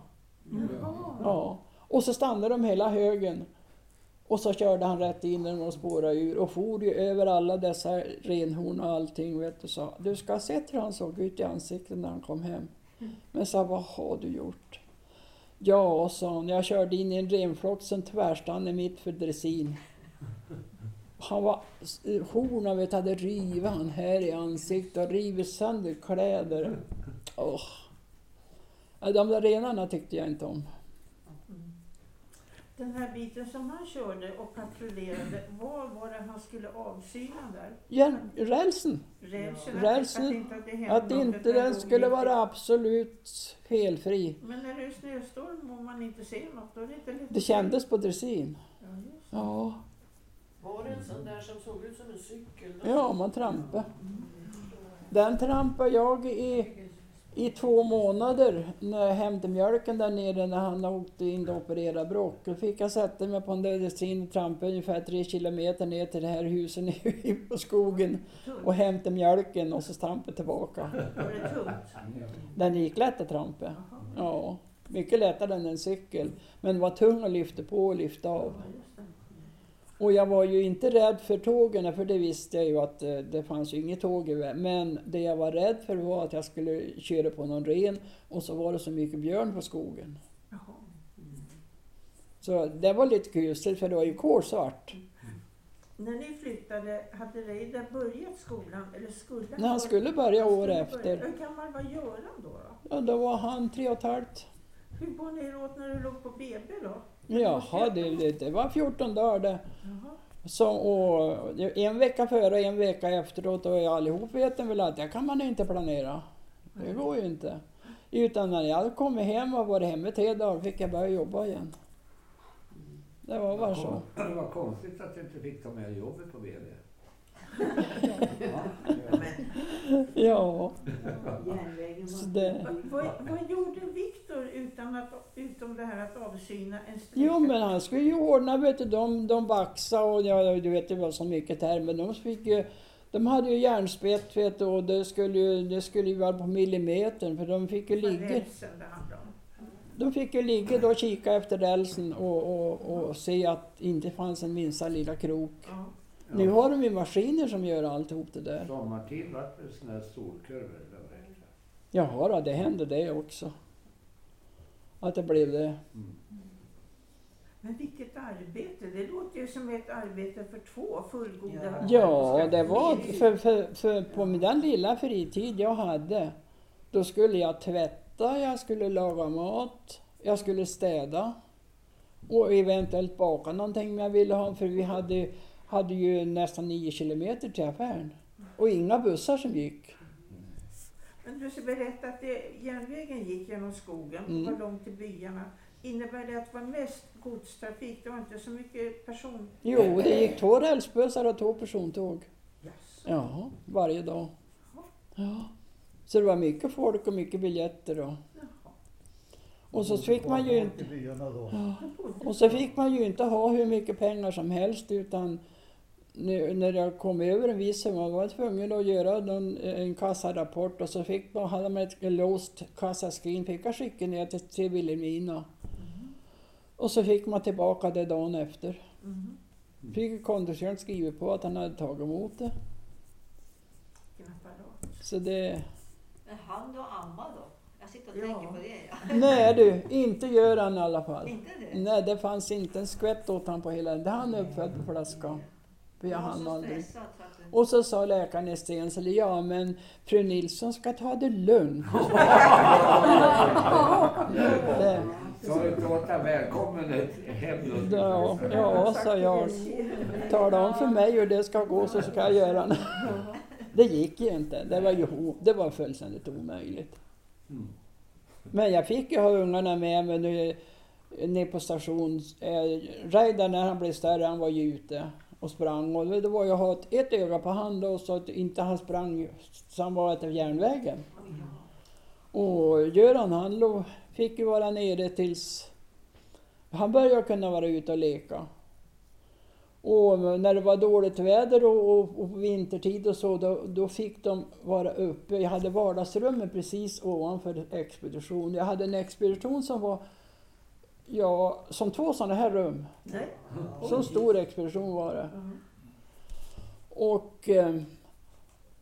Ja. Och så stannade de hela högen. Och så körde han rätt in när de spårade ur och for ju över alla dessa renhorn och allting. Vet du, sa, du ska ha sett hur han såg ut i ansiktet när han kom hem. Men sa, vad har du gjort? Ja, sa han, jag körde in i en renflock som tvärstannade mitt för dressin. Han var, hornen vet, hade rivit han här i ansiktet och rivit sönder kläder. Ja, De där renarna tyckte jag inte om. Den här biten som han körde och patrullerade, vad var det han skulle avsyna där? Ja, rälsen. Rälsen? Rälsen, Att inte, att det hände Att något, inte den skulle vara absolut felfri. Men när det är snöstorm och man inte ser något, då är det inte lätt Det kändes på dressin. Ja, just. Ja, Var det en sån där som såg ut som en cykel? ja man trampade. Den trampade jag i, i två månader när jag hämtade mjölken där nere när han åkte in och opererade bråck. Då fick jag sätta mig på en dressin och trampa ungefär tre kilometer ner till det här huset i på skogen och hämta mjölken och så trampa tillbaka. Var det tungt? Den gick lätt att trampa. Ja, mycket lättare än en cykel. Men var tung att lyfta på och lyfta av. Och jag var ju inte rädd för tågen, för det visste jag ju att eh, det fanns ju inget tåg vägen. Men det jag var rädd för var att jag skulle köra på någon ren och så var det så mycket björn på skogen. Jaha. Så det var lite kusligt för det var ju kolsvart. När ni flyttade, hade Reidar börjat skolan? Eller skulle han börja- skulle börja han år efter. Hur gammal var Göran då? då? Ja, då var han tre och ett halvt. Hur bar ni er åt när du låg på BB då? Jaha, det, det, det var 14 dagar det. Så, och en vecka före och en vecka efteråt och allihop vet väl att det kan man inte planera. Det går ju inte. Utan när jag kom hem och var hemma tre dagar fick jag börja jobba igen. Det var bara så. Det var konstigt att du inte fick ta med jobbet på BB. Ja, det... Vad, vad, gjorde Viktor utan att, utom det här att avsyna en sträcka? Jo men han skulle ju ordna, vet du, de, de baxa och ja, du vet det var så mycket här men de fick ju de hade ju järnspett vet du, och det skulle ju, det skulle ju vara på millimetern för de fick ju ligga. De fick ju ligga då och kika efter rälsen och, och, och se att det inte fanns en minsta lilla krok. Ja. Nu har de ju maskiner som gör alltihop det där. Sommartid vart det såna här solkurvor. eller vad det heter. Jaha då, det hände det också. Att det blev det. Mm. Men vilket arbete! Det låter ju som ett arbete för två fullgoda Ja, det var för, för, för på den lilla fritid jag hade. Då skulle jag tvätta, jag skulle laga mat, jag skulle städa. Och eventuellt baka någonting om jag ville ha. För vi hade, hade ju nästan nio kilometer till affären. Och inga bussar som gick. Men du ska berätta att det, järnvägen gick genom skogen och Mm. var långt till byarna. Innebär det att det var mest godstrafik? Det var inte så mycket person... Jo, det gick två rälsbussar och två persontåg. Jaså? Ja, varje dag. Ja. Så det var mycket folk och mycket biljetter. Och, och så fick man ju inte... Ja. Och så fick man ju inte ha hur mycket pengar som helst utan nu- när jag kom över en viss summa var jag tvungen att göra någon, en kassarapport och så fick man, hade man ett låst kassaskrin fick jag skicka ner till, till Vilhelmina. Och så fick man tillbaka det dagen efter. Mhm. Fick konduktören skriva på att han hade tagit emot det. Så det... Men han och Amma då? Jag sitter och Ja. tänker på det. Ja. Nej du, inte gör han i alla fall. Inte det? Nej, det fanns inte en skvätt åt han på hela Det han uppfödd på flaska. För jag hann aldrig. Och så sa läkaren i Stensele, ja men fru Nilsson ska ta det lugnt. det, Så du pratar välkommen hem då? ja, ja, sa jag. Tala om för mig hur det ska gå så ska jag göra det. Det gick ju inte. Det var, ju, det var fullständigt omöjligt. Men jag fick ju ha ungarna med mig nu ner på station. Eh, Reidar när han blev större, han var ju ute och sprang. Och det var ju att ha ett, ett öga på hand och så att inte han sprang så han var efter järnvägen. Och Göran han låg, fick ju vara nere tills han började kunna vara ute och leka. Och när det var dåligt väder och, och, och vintertid och så, då, då fick de vara uppe. Jag hade vardagsrummet precis ovanför expeditionen, Jag hade en expedition som var ja, som två sådana här rum. Nej. Så stor expedition var det. Och eh,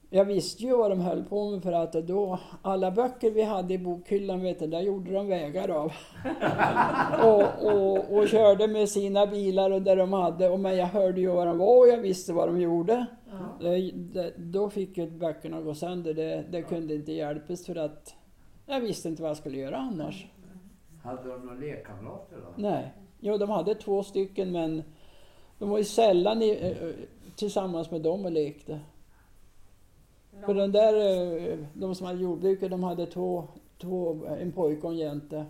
jag visste ju vad de höll på med för att då, alla böcker vi hade i bokhyllan, vet du, där gjorde de vägar av. och, och, och körde med sina bilar och där de hade. Och, men jag hörde ju vad de var och jag visste vad de gjorde. Det, det, då fick ju böckerna gå sönder. Det, det kunde inte hjälpas för att jag visste inte vad jag skulle göra annars. Hade de några lekkamrater då? Nej. Jo, de hade två stycken men de var ju sällan i, eh, tillsammans med dem och lekte. För den där, eh, de som hade jordbruket, de hade två, två en pojke och en jänte.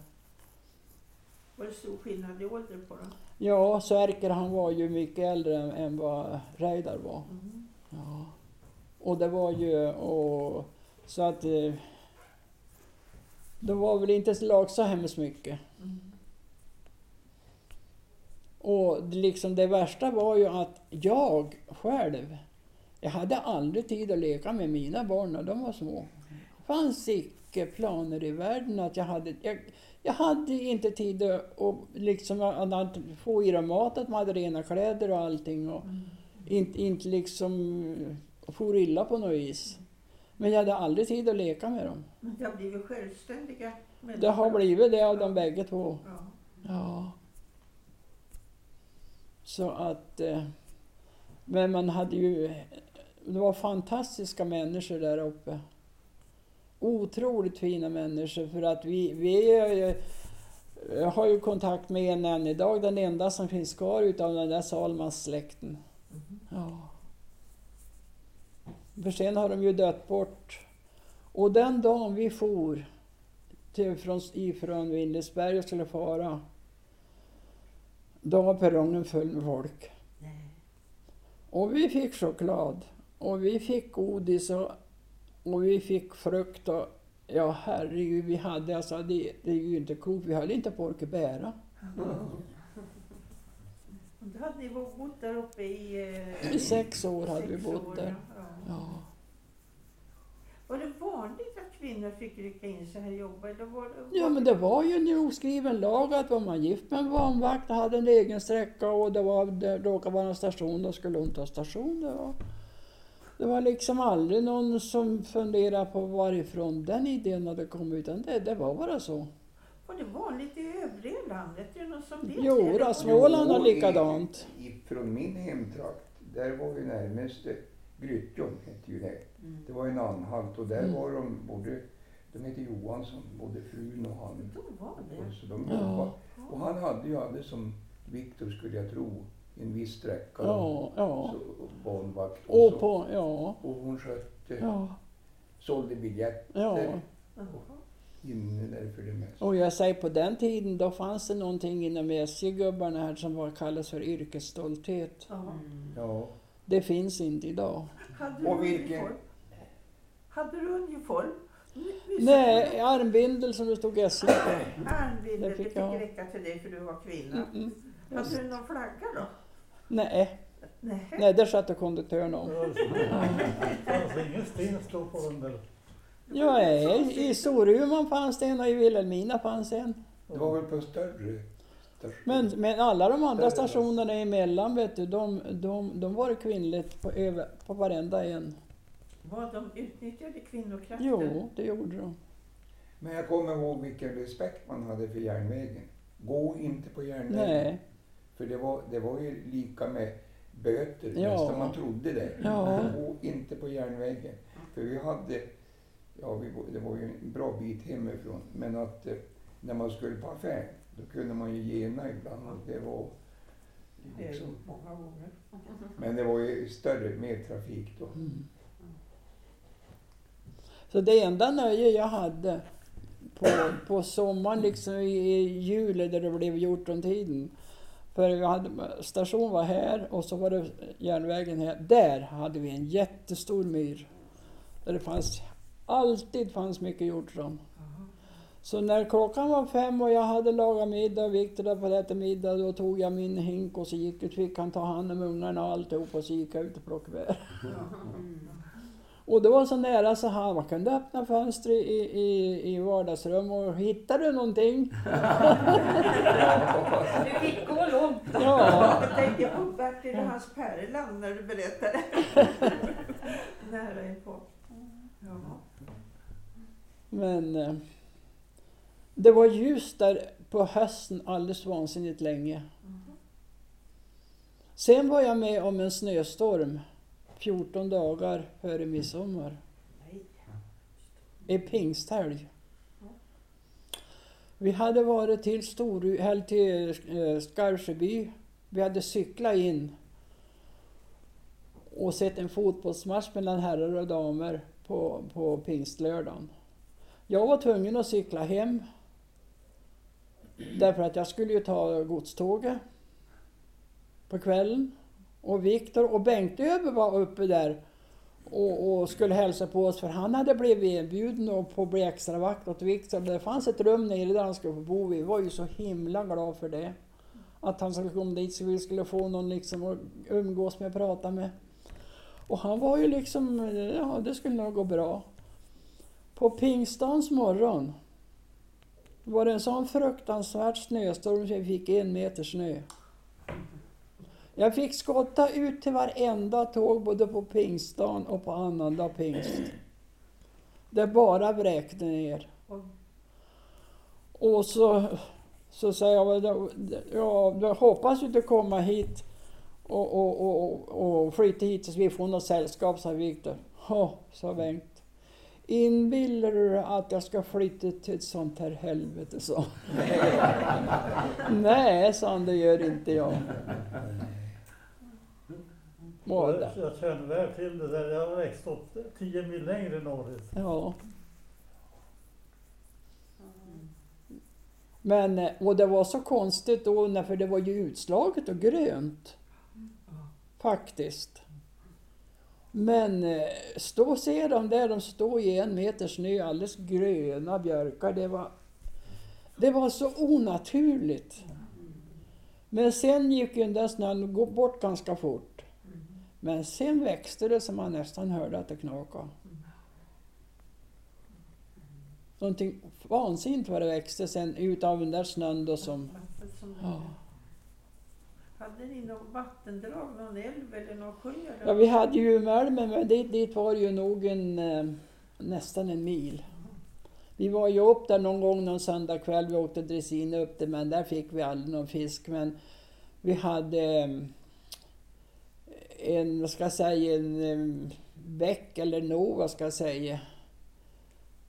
Var det stor skillnad i ålder på dem? Ja, Sverker han var ju mycket äldre än, än vad Reidar var. Mm. Ja. Och det var ju, och, så att eh, de var väl inte lag så hemskt mycket. Och det liksom det värsta var ju att jag själv, jag hade aldrig tid att leka med mina barn när de var små. Det fanns icke planer i världen att jag hade... Jag, jag hade inte tid att att liksom, att få i dem mat, att de hade rena kläder och allting. Och inte, inte liksom for illa på något vis. Men jag hade aldrig tid att leka med dem. Men de har blivit självständiga människor. Det har blivit det av de bägge två. Ja. Ja. Så att... Eh, men man hade ju... Det var fantastiska människor där uppe. Otroligt fina människor för att vi... vi eh, jag har ju kontakt med en än idag, den enda som finns kvar utav den där Salmans släkten. Ja. För sen har de ju dött bort. Och den dagen vi for till, från, ifrån Lindesberg och skulle fara, då var perrongen full med folk. Och vi fick choklad och vi fick godis och, och vi fick frukt och ja herregud, vi hade alltså, det, det är ju inte klokt, vi höll inte på att orka bära. Och Då hade ni bott där uppe i... eh, I sex år hade vi sex bott år, där. Ja. Ja. Var det vanligt att kvinnor fick rycka in så här och jobba? Eller var det, Ja men det var ju en oskriven lag att var man gift med en banvakt och hade en egen sträcka och det, var, det råkade vara en station, då skulle hon ta station. Det var, det var liksom aldrig någon som funderade på varifrån den idén hade kommit utan det, det var bara så. var det vanligt i övriga landet? Är det någon som vet Jo, det? Småland har Jo, i- likadant. I, från min hemtrakt, där var ju närmaste Grytjon, hette ju det. Det var en anhalt och där Mm. var de både, de hette Johansson, både frun och han. Då var det. Så de Ja. Och han hade ju alldeles som Viktor skulle jag tro, en viss sträcka. Ja, ja. Så, och barnvakt och, Och så. på, ja, Och hon skötte, ja, sålde biljetter ja. Jaha. inne där för det mesta. Och jag säger på den tiden då fanns det någonting inom SJ-gubbarna här som var kallas för yrkesstolthet. Ja. Ja. Det finns inte idag. Hade du Och vilken-? Hade du uniform? Nej, armbindel som det stod SJ på. Armbindel, Det det fick fick jag. räcka till dig för du var kvinna. Mm, mm. Hade du någon flagga då? Nej, Nej. nej, det skötte konduktören om. Det fanns ingen sten stod på den där. Ja, i, Storuman fanns det en och i Vilhelmina fanns en. Det var väl på större. Men, men alla de andra stationerna emellan, vet du, de, de, de var det kvinnligt på, över, på varenda en. Vad de utnyttjade kvinnokraften? Jo, det gjorde de. Men jag kommer ihåg vilken respekt man hade för järnvägen. Gå inte på järnvägen. Nej. För det var, det var ju lika med böter, Ja. nästan man trodde det. Ja. Gå inte på järnvägen. För vi hade, ja vi, det var ju en bra bit hemifrån, men att eh, när man skulle på affär, då kunde man ju gena ibland. Och det var Det är liksom, många gånger. men det var ju större, mer trafik då. Mm. Så det enda nöje jag hade på, på sommaren, liksom i, i juli där det blev gjort om tiden. För vi hade, station var här och så var det järnvägen här. Där hade vi en jättestor myr. Där det fanns, alltid fanns mycket hjortron. Så när klockan var fem och jag hade lagat middag, Viktor hade fått äta middag, då tog jag min hink och så gick ut, fick han ta hand om ungarna och alltihop och så gick jag ut och plockade bär. Och det var så nära så han man kunde öppna fönster i, i, i vardagsrum och hittade du någonting? Du fick gå långt. Ja, Jag tänkte på Bertil och hans pärleland när du berättade. Nära inpå. Ja. men eh, det var ljust där på hösten alldeles vansinnigt länge. Sen var jag med om en snöstorm 14 dagar före midsommar. I pingsthelg. Vi hade varit till, Storu, eller till eh, Skarsjöby. Vi hade cyklat in och sett en fotbollsmatch mellan herrar och damer på, på pingstlördagen. Jag var tvungen att cykla hem därför att jag skulle ju ta godståget på kvällen. Och Viktor och Bengt-Öve var uppe där och, och skulle hälsa på oss för han hade blivit erbjuden att få bli extra vakt åt Viktor. Det fanns ett rum nere där han skulle få bo. Vi var ju så himla glada för det. Att han skulle komma dit så vi skulle få någon liksom att umgås med och prata med. Och han var ju liksom, ja det skulle nog gå bra. På pingstdagens morgon det var en sån fruktansvärd snöstorm så vi fick en meter snö. Jag fick skotta ut till varenda tåg både på pingstdagen och på annandag pingst. Det bara vräkte ner. Och så, så sa jag, "Ja, jag hoppas ju att komma hit och, och, och, och flytta hit så vi får något sällskap, sa Viktor. Ja, sa Bengt. Inbillar du dig att jag ska flytta till ett sånt här helvete, så. Nej, sa han, det gör inte jag. Och Jag, känner väl till det där. Jag har växt upp tio mil längre norrut. Ja. Men, och det var så konstigt då, för det var ju utslaget och grönt. Faktiskt. Men eh, stå ser de där, de står i en meter snö, alldeles gröna björkar. Det var, det var så onaturligt. Men sen gick ju den där snön bort ganska fort. Men sen växte det som man nästan hörde att det knakade. Någonting vansinnigt vad det växte sen utav den där snön då som... Ja. Hade ni något vattendrag, någon älv eller någon sjö? eller Ja, vi hade ju Umeälven, men dit, dit var ju nog en, eh, nästan en mil. Vi var ju upp där någon gång någon söndag kväll, vi åkte dressin upp det, men där fick vi aldrig någon fisk. Men vi hade eh, en, vad ska jag säga, en eh, bäck eller no, vad ska jag säga.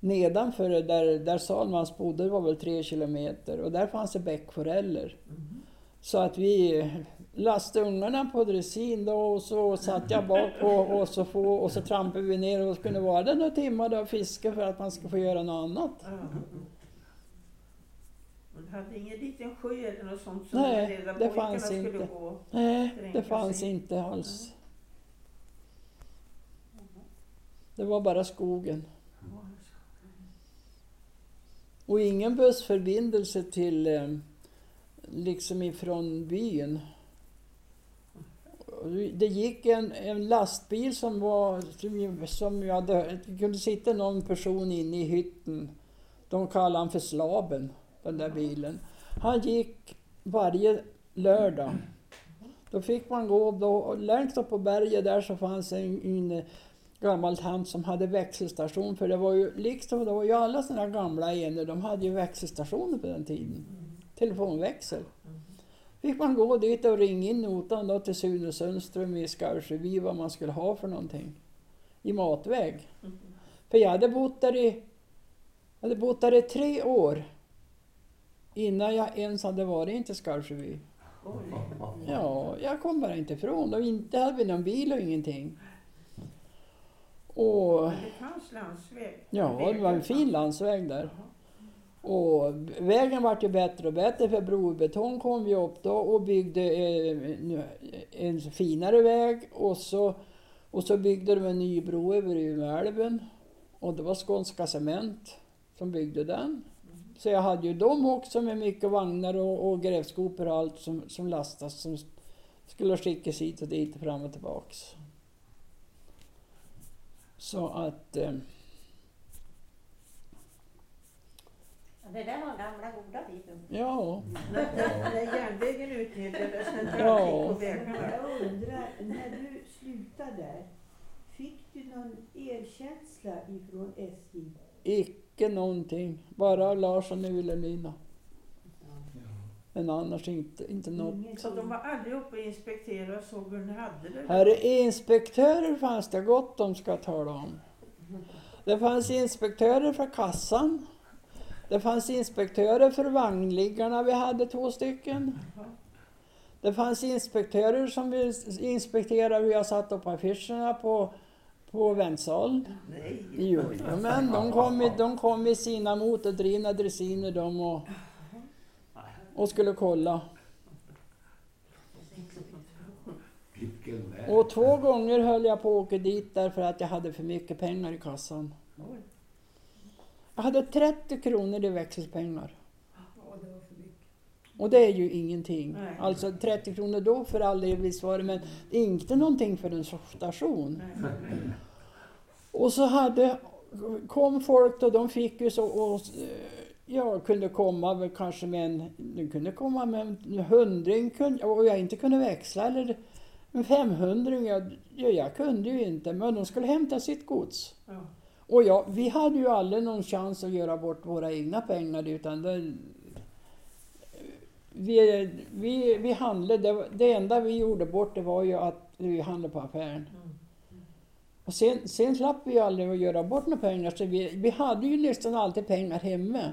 Nedanför där, där Salmans bodde, det var väl tre kilometer och där fanns det bäckforeller. Så att vi lastade ungarna på dressin då och så satt jag bak på och så, få, och så trampade vi ner och kunde vara där några timmar och fiska för att man ska få göra något annat. Du hade ingen liten sjö eller något sånt som Nej, det fanns skulle inte. gå? Nej, det fanns sig. inte alls. Det var bara skogen. Och ingen bussförbindelse till eh, liksom ifrån byn. Det gick en, en lastbil som var, som, jag hade, det kunde sitta någon person inne i hytten. De kallade han för Slaben, den där bilen. Han gick varje lördag. Då fick man gå, då, längst upp på berget där så fanns en, en gammal tant som hade växelstation. För det var ju liksom, det var ju alla sådana gamla enor, de hade ju växelstationer på den tiden. Telefonväxel. Fick man gå dit och ringa in notan då till Sune Sundström i Skarsjöby vad man skulle ha för någonting. I matväg. För jag hade bott där i, jag hade bott där i tre år. Innan jag ens hade varit in till Skarsjöby. Ja, jag kom bara inte ifrån. Och inte hade vi någon bil och ingenting. Och Men det fanns landsväg. ja, det var en fin landsväg där. Och vägen vart ju bättre och bättre för Brobetong kom vi upp då och byggde en, en finare väg och så, och så byggde de en ny bro över Umeälven. Och det var Skånska Cement som byggde den. Så jag hade ju dem också med mycket vagnar och, och grävskopor och allt som, som lastas som skulle skickas hit och dit fram och tillbaks. Så att... Eh, Det där var gamla goda tiden. ja. När, järnvägen utnyttjades, när Ja. trafik på vägarna. Jag undrar, när du slutade där, fick du någon erkänsla ifrån SJ? Icke någonting. Bara Larsson i Vilhelmina. Men annars inte, inte något. Så de var aldrig uppe och inspekterade och såg hur ni hade det? Här är inspektörer fanns det gott om ska jag tala om. Det fanns inspektörer för kassan. Det fanns inspektörer för vagnliggarna, vi hade två stycken. Det fanns inspektörer som vill inspektera hur jag satt upp affischerna på, på väntsalen. Nej. Jo, men de kom, i, de kom i sina motordrivna dressiner de och, och skulle kolla. Och två gånger höll jag på att åka dit därför att jag hade för mycket pengar i kassan. Jag hade 30 kronor i växelpengar. Och det är ju ingenting. Nej. Alltså 30 kronor då för all del visst var det, men det är inte någonting för en station. Nej. Och så hade, kom folk och de fick ju så, och, jag kunde komma kanske med en, de kunde komma med en hundring kunde, och jag inte kunde växla eller en femhundring, jag, ja, jag kunde ju inte, men de skulle hämta sitt gods. Ja. Och ja, vi hade ju aldrig någon chans att göra bort våra egna pengar utan det, vi, vi, vi handlade, det, det enda vi gjorde bort det var ju att vi handlade på affären. Och sen, sen slapp vi ju aldrig att göra bort några pengar så vi, vi hade ju nästan alltid pengar hemma.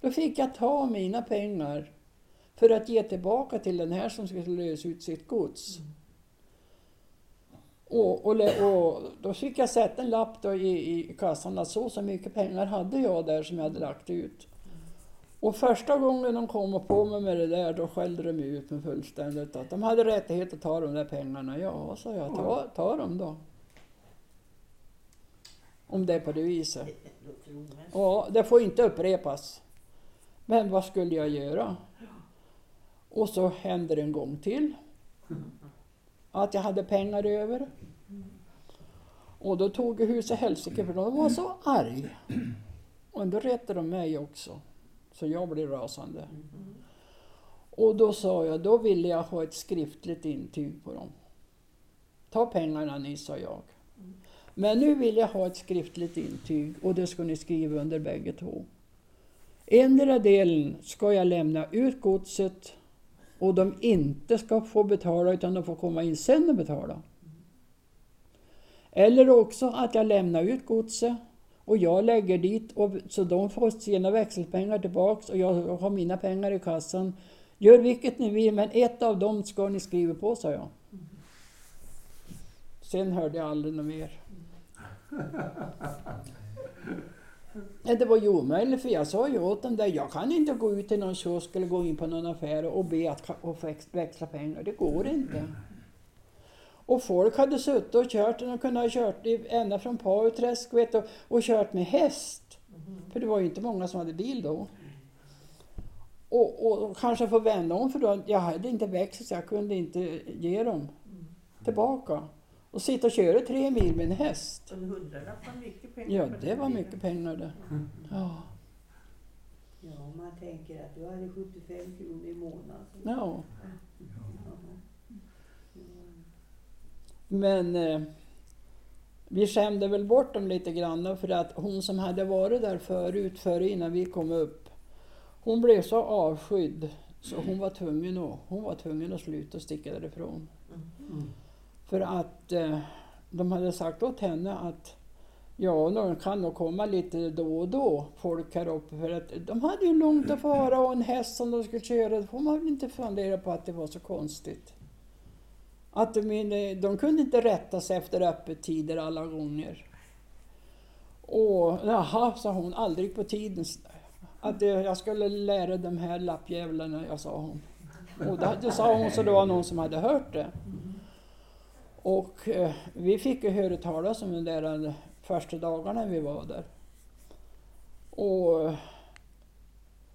Då fick jag ta mina pengar för att ge tillbaka till den här som skulle lösa ut sitt gods. Och, och, och då fick jag sätta en lapp då i, i kassan att så och så mycket pengar hade jag där som jag hade lagt ut. Och första gången de kom på mig med det där då skällde de ut mig fullständigt. Att de hade rättighet att ta de där pengarna. Ja, sa jag, ta, ta dem då. Om det är på det viset. Ja, det får inte upprepas. Men vad skulle jag göra? Och så hände det en gång till. Att jag hade pengar över. Och då tog jag huset helsike för de var så arg. Och då retade de mig också. Så jag blev rasande. Och då sa jag, då ville jag ha ett skriftligt intyg på dem. Ta pengarna ni, sa jag. Men nu vill jag ha ett skriftligt intyg och det ska ni skriva under bägge två. Endera delen ska jag lämna ut godset och de inte ska få betala utan de får komma in sen och betala. Eller också att jag lämnar ut godset och jag lägger dit och, så de får sina växelpengar tillbaks och jag har mina pengar i kassan. Gör vilket ni vill men ett av dem ska ni skriva på, sa jag. Sen hörde jag aldrig något mer. Det var ju omöjligt för jag sa ju åt dem där, jag kan inte gå ut till någon kiosk eller gå in på någon affär och be att och väx- växla pengar. Det går inte. Och folk hade suttit och kört, de kunde ha kört ända från Pauträsk vet du, och kört med häst. För det var ju inte många som hade bil då. Och, och, och kanske få vända om för då, jag hade inte växel så jag kunde inte ge dem tillbaka. Och sitta och köra tre mil med en häst. En hundralapp var mycket pengar. Ja, det var mycket pengar det. Ja. Ja, man tänker att du hade 75 kronor i månaden. ja. Ja. Men eh, vi skämde väl bort dem lite grann för att hon som hade varit där förut, före innan vi kom upp, hon blev så avskydd så hon var tvungen att, hon var tvungen att sluta sticka därifrån. För att eh, de hade sagt åt henne att ja, de kan nog komma lite då och då, folk här uppe. För att de hade ju långt att fara och en häst som de skulle köra. Då får man väl inte fundera på att det var så konstigt. Att de, de kunde inte rätta sig efter öppettider alla gånger. Och jaha, sa hon, aldrig på tiden. Att jag skulle lära de här lappjävlarna, jag sa hon. Och det, det sa hon så det var någon som hade hört det. Och eh, vi fick ju höra talas om det där första dagarna vi var där. Och eh,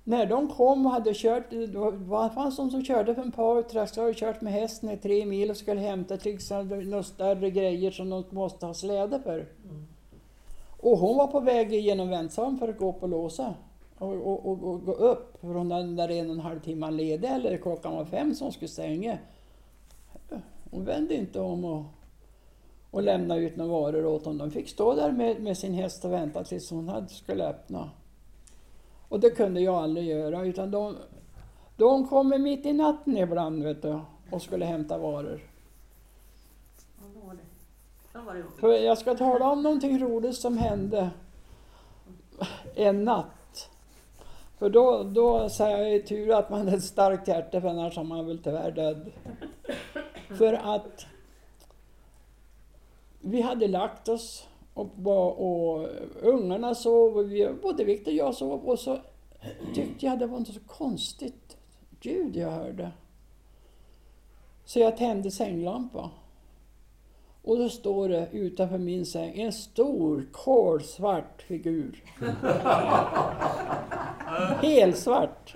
när de kom och hade kört, det var- fanns de som körde för en powertrack, så hade kört med hästen i tre mil och skulle hämta till exempel några större grejer som de måste ha släde för. Och hon var på väg genom Väntsam för att gå upp och låsa och, och, och, och gå upp. För hon hade den där en och en halv timme ledig eller klockan var fem som skulle stänga. Hon vände inte om och, och lämna ut några varor åt dem. De fick stå där med, med sin häst och vänta tills hon hade, skulle öppna. Och det kunde jag aldrig göra utan de, de kom mitt i natten ibland vet du, och skulle hämta varor. För jag ska tala om någonting roligt som hände en natt. För då, då säger jag tur att man hade ett starkt hjärta för annars är man väl tyvärr död. För att vi hade lagt oss och, var- och ungarna sov, och vi, både Viktor och jag sov och så tyckte jag det var något så konstigt ljud jag hörde. Så jag tände sänglampan. Och då står det utanför min säng en stor kolsvart figur. Helsvart.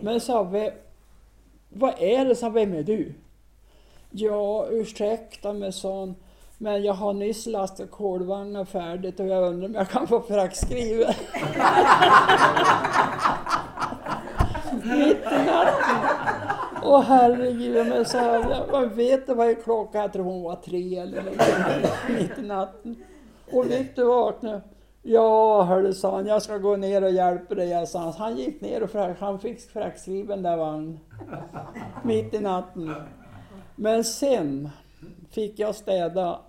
Men sa vi, vad är det? sa vem är du? Ja, ursäkta mig, sa han, Men jag har nyss lastat kolvagnar färdigt och jag undrar om jag kan få fraktskrivet. Mitt i natten. Åh herregud, men så här, man vet inte vad är klockan, jag tror hon var tre eller någonting, mitt i natten. Och Victor vaknade. Ja, hörru, sa han, jag ska gå ner och hjälpa dig, sa han. Han gick ner och frakt, han fick fraktskriven där vagn. Mitt i natten. Men sen fick jag städa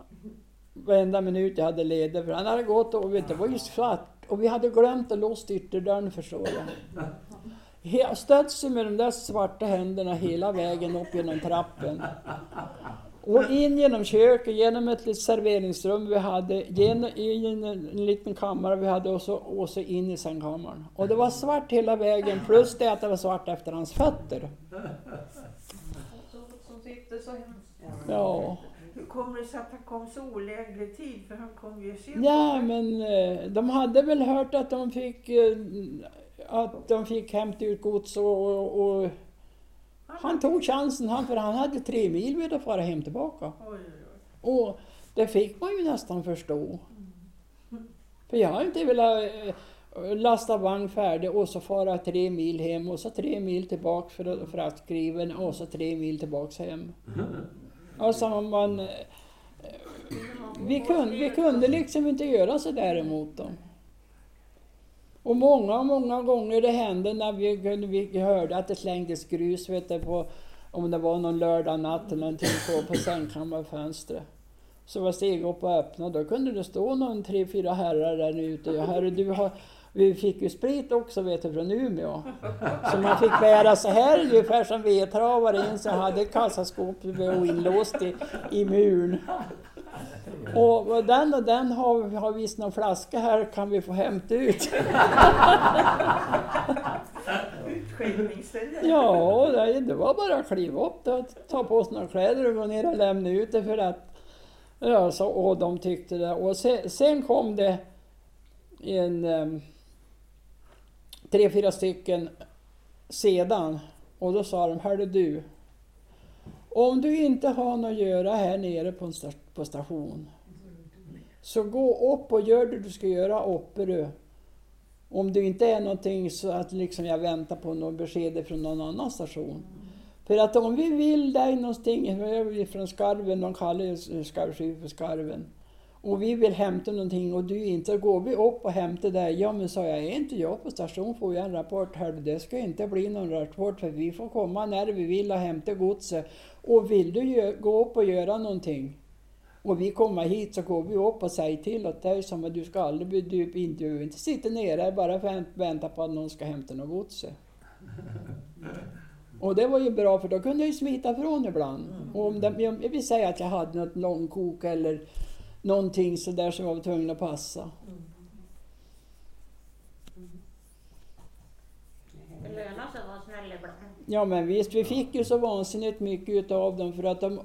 varenda minut jag hade ledigt, för han hade gått och vet, det var ju svart. Och vi hade glömt att låsa ytterdörren förstår jag. Jag stötte sig med de där svarta händerna hela vägen upp genom trappen. Och in genom köket, genom ett litet serveringsrum vi hade, genom, in i en, en liten kammare vi hade och så, och så in i sängkammaren. Och det var svart hela vägen, plus det att det var svart efter hans fötter. Så hemskt. Ja, Hur kommer det sig att han kom så oläglig tid? För han kom ju sent. ja men eh, de hade väl hört att de fick, eh, att de fick hämta ut gods och, och, han tog chansen, han, för han hade tre mil vid att fara hem tillbaka. Oj, oj, oj. Och det fick man ju nästan förstå. För jag har inte velat eh, lasta vagn färdig och så fara tre mil hem och så tre mil tillbaka för att fraktskriven och så tre mil tillbaks hem. Alltså man... eh, Vi kunde, vi kunde liksom inte göra så där emot dem. Och många, många gånger det hände när vi, kunde- vi hörde att det slängdes grus, vet du, på, om det var någon lördag natt eller någonting på, på sängkammarfönstret. Så var steg upp och öppnade, då kunde det stå någon tre, fyra herrar där ute. Herre, du har, vi fick ju sprit också vet du, från Umeå. Så man fick bära så här ungefär som vedtravare in, så hade kassaskåpet och inlåst i, i muren. Och den och den har, har visst någon flaska här, kan vi få hämta ut? Ja, det, var bara att kliva upp och ta på sig några kläder och gå ner och lämna ut det för att Ja, så, och de tyckte det. Och sen, sen kom det en um, tre, fyra stycken sedan och då sa de, hörde du, om du inte har något att göra här nere på, en sta- på station så gå upp och gör det du ska göra uppe du. Om det inte är någonting så att liksom jag väntar på något besked från någon annan station. För att om vi vill dig någonting, från Skarven, de kallar ju Skarvsky för Skarven. Och vi vill hämta någonting och du inte. Går vi upp och hämtar det? Ja men sa jag, är inte jag på station får jag en rapport här. Det ska inte bli någon rapport för vi får komma när vi vill och hämta godset. Och vill du gå upp och göra någonting och vi kommer hit så går vi upp och säger till åt dig som att du ska aldrig bli du inte, inte sitta nere bara för att vänta på att någon ska hämta något gods. Och det var ju bra för då kunde jag ju smita ifrån ibland. Och om det, jag vill säga att jag hade något långkok eller någonting sådär som jag var tvungen att passa. Det lönar sig att vara snäll ibland. Ja men visst, vi fick ju så vansinnigt mycket utav dem för att de,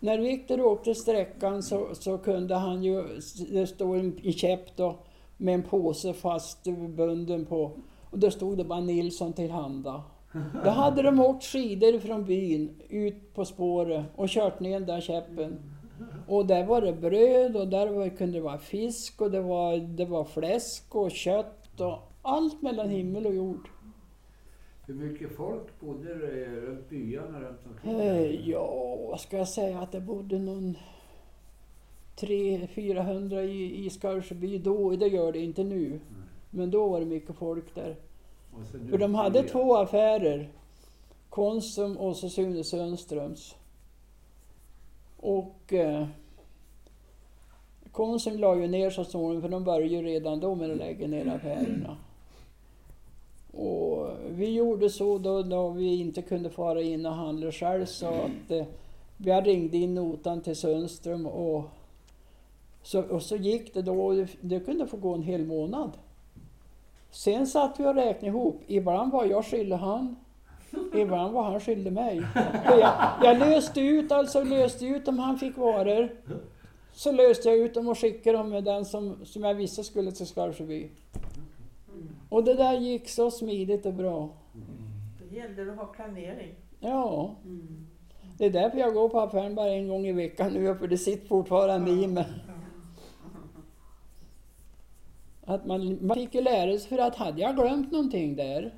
när Viktor åkte sträckan så, så kunde han ju, det stod en, en käpp då med en påse fast bunden på och då stod det bara Nilsson tillhanda. Då hade de åkt skidor från byn ut på spåret och kört ner den där käppen. Och där var det bröd och där var, kunde det vara fisk och det var, det var fläsk och kött och allt mellan himmel och jord. Hur mycket folk bodde det runt byarna runt omkring? Eh, Ja, vad ska jag säga att det bodde någon 300-400 i, i Skarpsjöby då, det gör det inte nu. Men då var det mycket folk där. För de hade två affärer. Konsum och så Sune Sundströms. Och eh, Konsum la ju ner så småningom för de började ju redan då med att lägga ner affärerna. Och vi gjorde så då, då vi inte kunde fara in och handla själv så att eh, vi ringde in notan till Sundström och så, och så gick det då, och det, det kunde få gå en hel månad. Sen satt vi och räknade ihop. Ibland var jag skyldig han. Ibland var han skyldig mig. Jag, jag löste ut, alltså löste ut om han fick varor. Så löste jag ut dem och skickade dem med den som, som jag visste skulle till Skarpsjöby. Och det där gick så smidigt och bra. Det gäller att ha planering. Ja. Det är därför jag går på affären bara en gång i veckan nu, för det sitter fortfarande i mig. Att man, man fick ju lära sig för att hade jag glömt någonting där,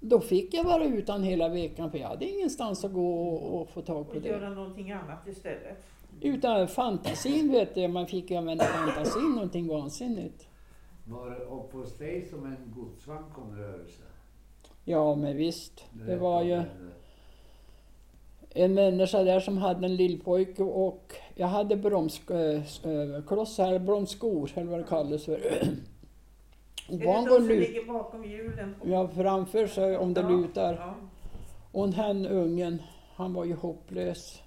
då fick jag vara utan hela veckan för jag hade ingenstans att gå och, och få tag på Och det. göra någonting annat istället. Utan fantasin vet du, man fick ju använda fantasin någonting vansinnigt. Var det hos dig som en godsvagn kom i rörelse? Ja men visst, det var ju en människa där som hade en lillpojke och jag hade bromsklossar, bromsskor eller vad det kallas för. De går ligger bakom hjulen? ja, framför sig om det Ja, lutar. Ja. Och den ungen, han var ju hopplös.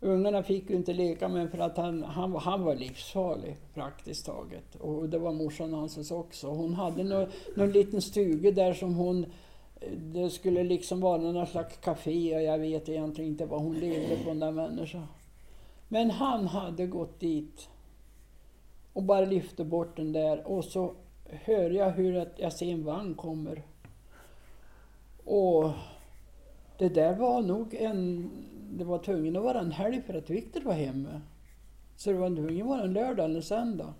Ungarna fick ju inte leka med för att han, han, var- han var livsfarlig praktiskt taget. Och det var morsan hans också. Hon hade någon, någon liten stuga där som hon det skulle liksom vara någon slags café och jag vet egentligen inte vad hon levde på den där människan. Men han hade gått dit och bara lyfte bort den där och så hör jag hur att jag ser en vagn kommer. Och det där var nog en... Det var tvungen att vara en helg för att Viktor var hemma. Så det var tvungen att vara en lördag eller söndag.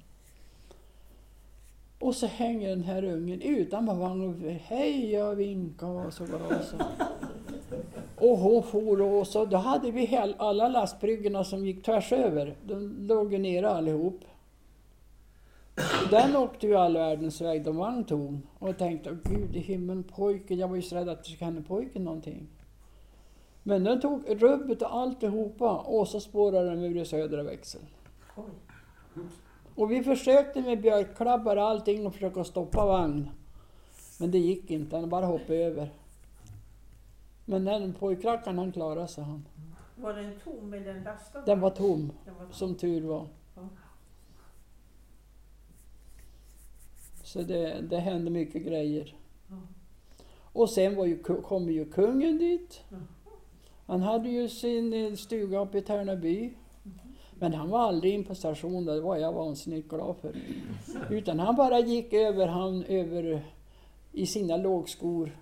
Och så hänger den här ungen utanför vagnen och hej jag vinkar och så glad så. Och hon for och så då hade vi alla lastbryggorna som gick tvärs över. De låg ju nere allihop. Den åkte ju all världens väg, de vagn tog. Och jag tänkte, "Åh, gud i himlen pojken, jag var ju så rädd att det skulle hända pojken någonting. Men den tog rubbet och alltihopa och så spårade den ur i södra växeln. Oj. Och vi försökte med björkklabbar och allting och försöka stoppa vagn. Men det gick inte, han bara hoppade över. Men den pojkrackaren han klarade sig han. Var den tom eller en lastad? Den var tom, Den var tom. som tur var. Ja. Så det, det hände mycket grejer. Ja. Och sen var ju, kom ju kungen dit. Ja. Han hade ju sin eh, stuga uppe i Tärnaby. Men han var aldrig in på stationen, det var jag vansinnigt glad för. Utan han bara gick över, han över i sina lågskor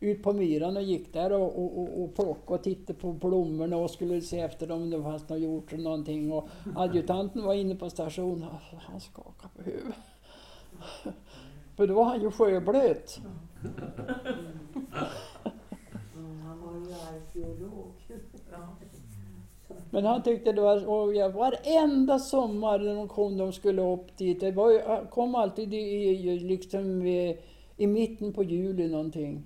ut på myran och gick där och, och, och, och plockade och tittade på blommorna och skulle se efter dem om det fanns något gjort eller någonting. Och adjutanten var inne på stationen, han skakade på huvudet. För då var han ju sjöblöt. Ja, han var ju arkeolog. Men han tyckte det var, och jag, varenda sommar när de kom, de skulle upp dit, det var, ju- kom alltid i, i, liksom i, i mitten på juli någonting.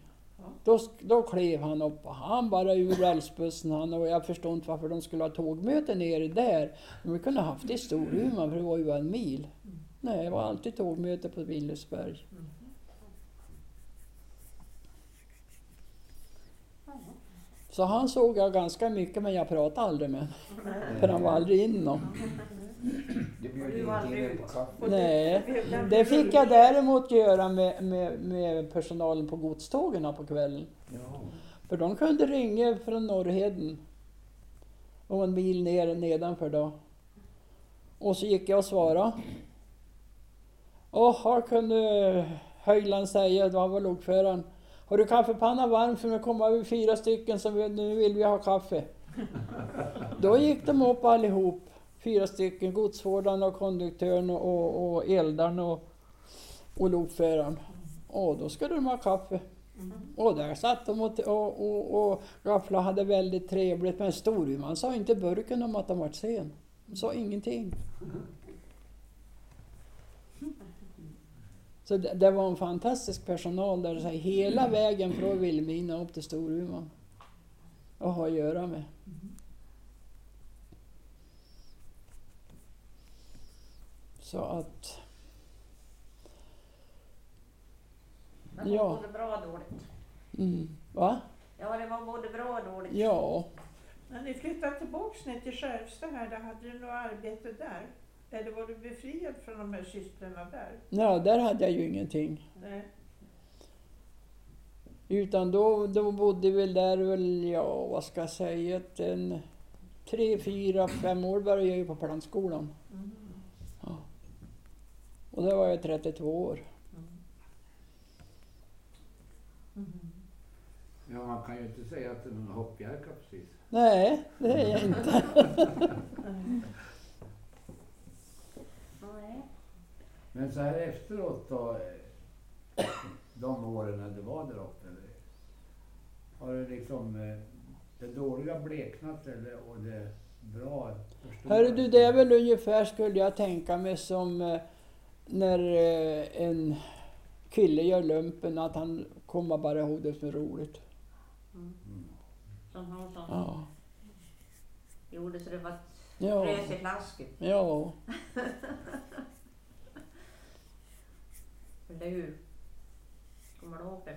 Då, då klev han upp och han bara ur rälsbussen han och jag förstår inte varför de skulle ha tågmöte nere där. De kunde ha haft det i Storuman för det var ju bara en mil. Nej, det var alltid tågmöte på Willesberg. Så han såg jag ganska mycket men jag pratade aldrig med honom. För han var aldrig in någon. Det bjöd Och du var inte in på kaffe. Nej, det fick jag däremot göra med, med, med personalen på godstågen på kvällen. Ja. För de kunde ringa från Norrheden. Och en mil ner nedanför då. Och så gick jag och svarade. Och här kunde Höjland säga, det var väl lokföraren. Har du kaffepannan varm för nu kommer vi fyra stycken som vill, nu vill vi ha kaffe. Då gick de upp allihop. Fyra stycken, godsvårdaren och konduktören och, och, och eldaren och, och lokföraren. Och då skulle de ha kaffe. Och där satt de och, och, och, och gafflade hade väldigt trevligt. Men Storuman sa inte burken om att de varit sen. De sa ingenting. Så det, det var en fantastisk personal där, så här, hela vägen från Vilhelmina upp till Storuman. Att ha att göra med. Så att... Men det Ja. var både bra och dåligt. Mm, va? Ja, det var både bra och dåligt. Ja. När ni flyttade tillbaks ner till Skärvsta här, då hade du något arbete där? Eller var du befriad från de här sysslorna där? ja, där hade jag ju ingenting. Nej. Utan då, då bodde vi där väl, ja vad ska jag säga, ett, en tre, fyra, fem år började jag ju på plantskolan. Ja. Och då var jag 32 år. ja, man kan ju inte säga att det är någon hoppjerka precis. Nej, det är jag inte. Nej. Men så här efteråt då, eh, de åren när du var där uppe, eller, har det liksom eh, det dåliga bleknat eller och det bra förstorats? Hörru du, det är väl ungefär skulle jag tänka mig som eh, när eh, en kille gör lumpen, att han kommer bara ihåg det som är roligt. Mm. Som hon som Ja. gjorde så det var Ja. frös i flaskan. Ja. Eller hur? Kommer du ihåg det?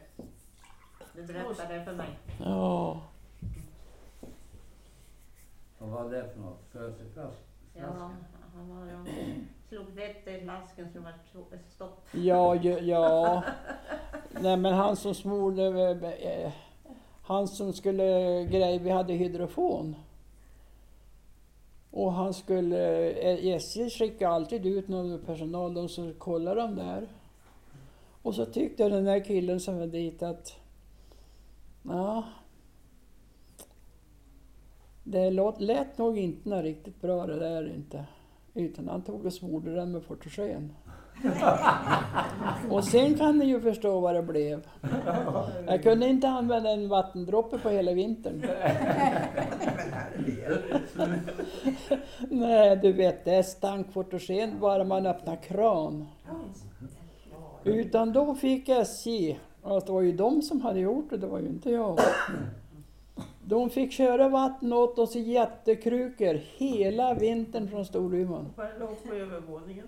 Du berättade det för mig. Ja. Vad var det för något? Föseflask? Ja, han var ja, slog vett i flaskan så det var to- stopp. Ja, ja, ja. Nej men han som smorde, han som skulle greja, vi hade hydrofon. Och han skulle, eh, SJ skickade alltid ut någon personal, de som kollade dem där. Och så tyckte den där killen som var dit att, ja, det lät, lät nog inte något riktigt bra det där inte. Utan han tog och smorde den med fotogen. Och sen kan ni ju förstå vad det blev. Jag kunde inte använda en vattendroppe på hela vintern. Nej, du vet, det stank fotogen bara man öppnar kran. Utan då fick SJ, och det var ju de som hade gjort det, det var ju inte jag. De fick köra vatten åt oss i jättekrukor hela vintern från Storuman. Låg på övervåningen.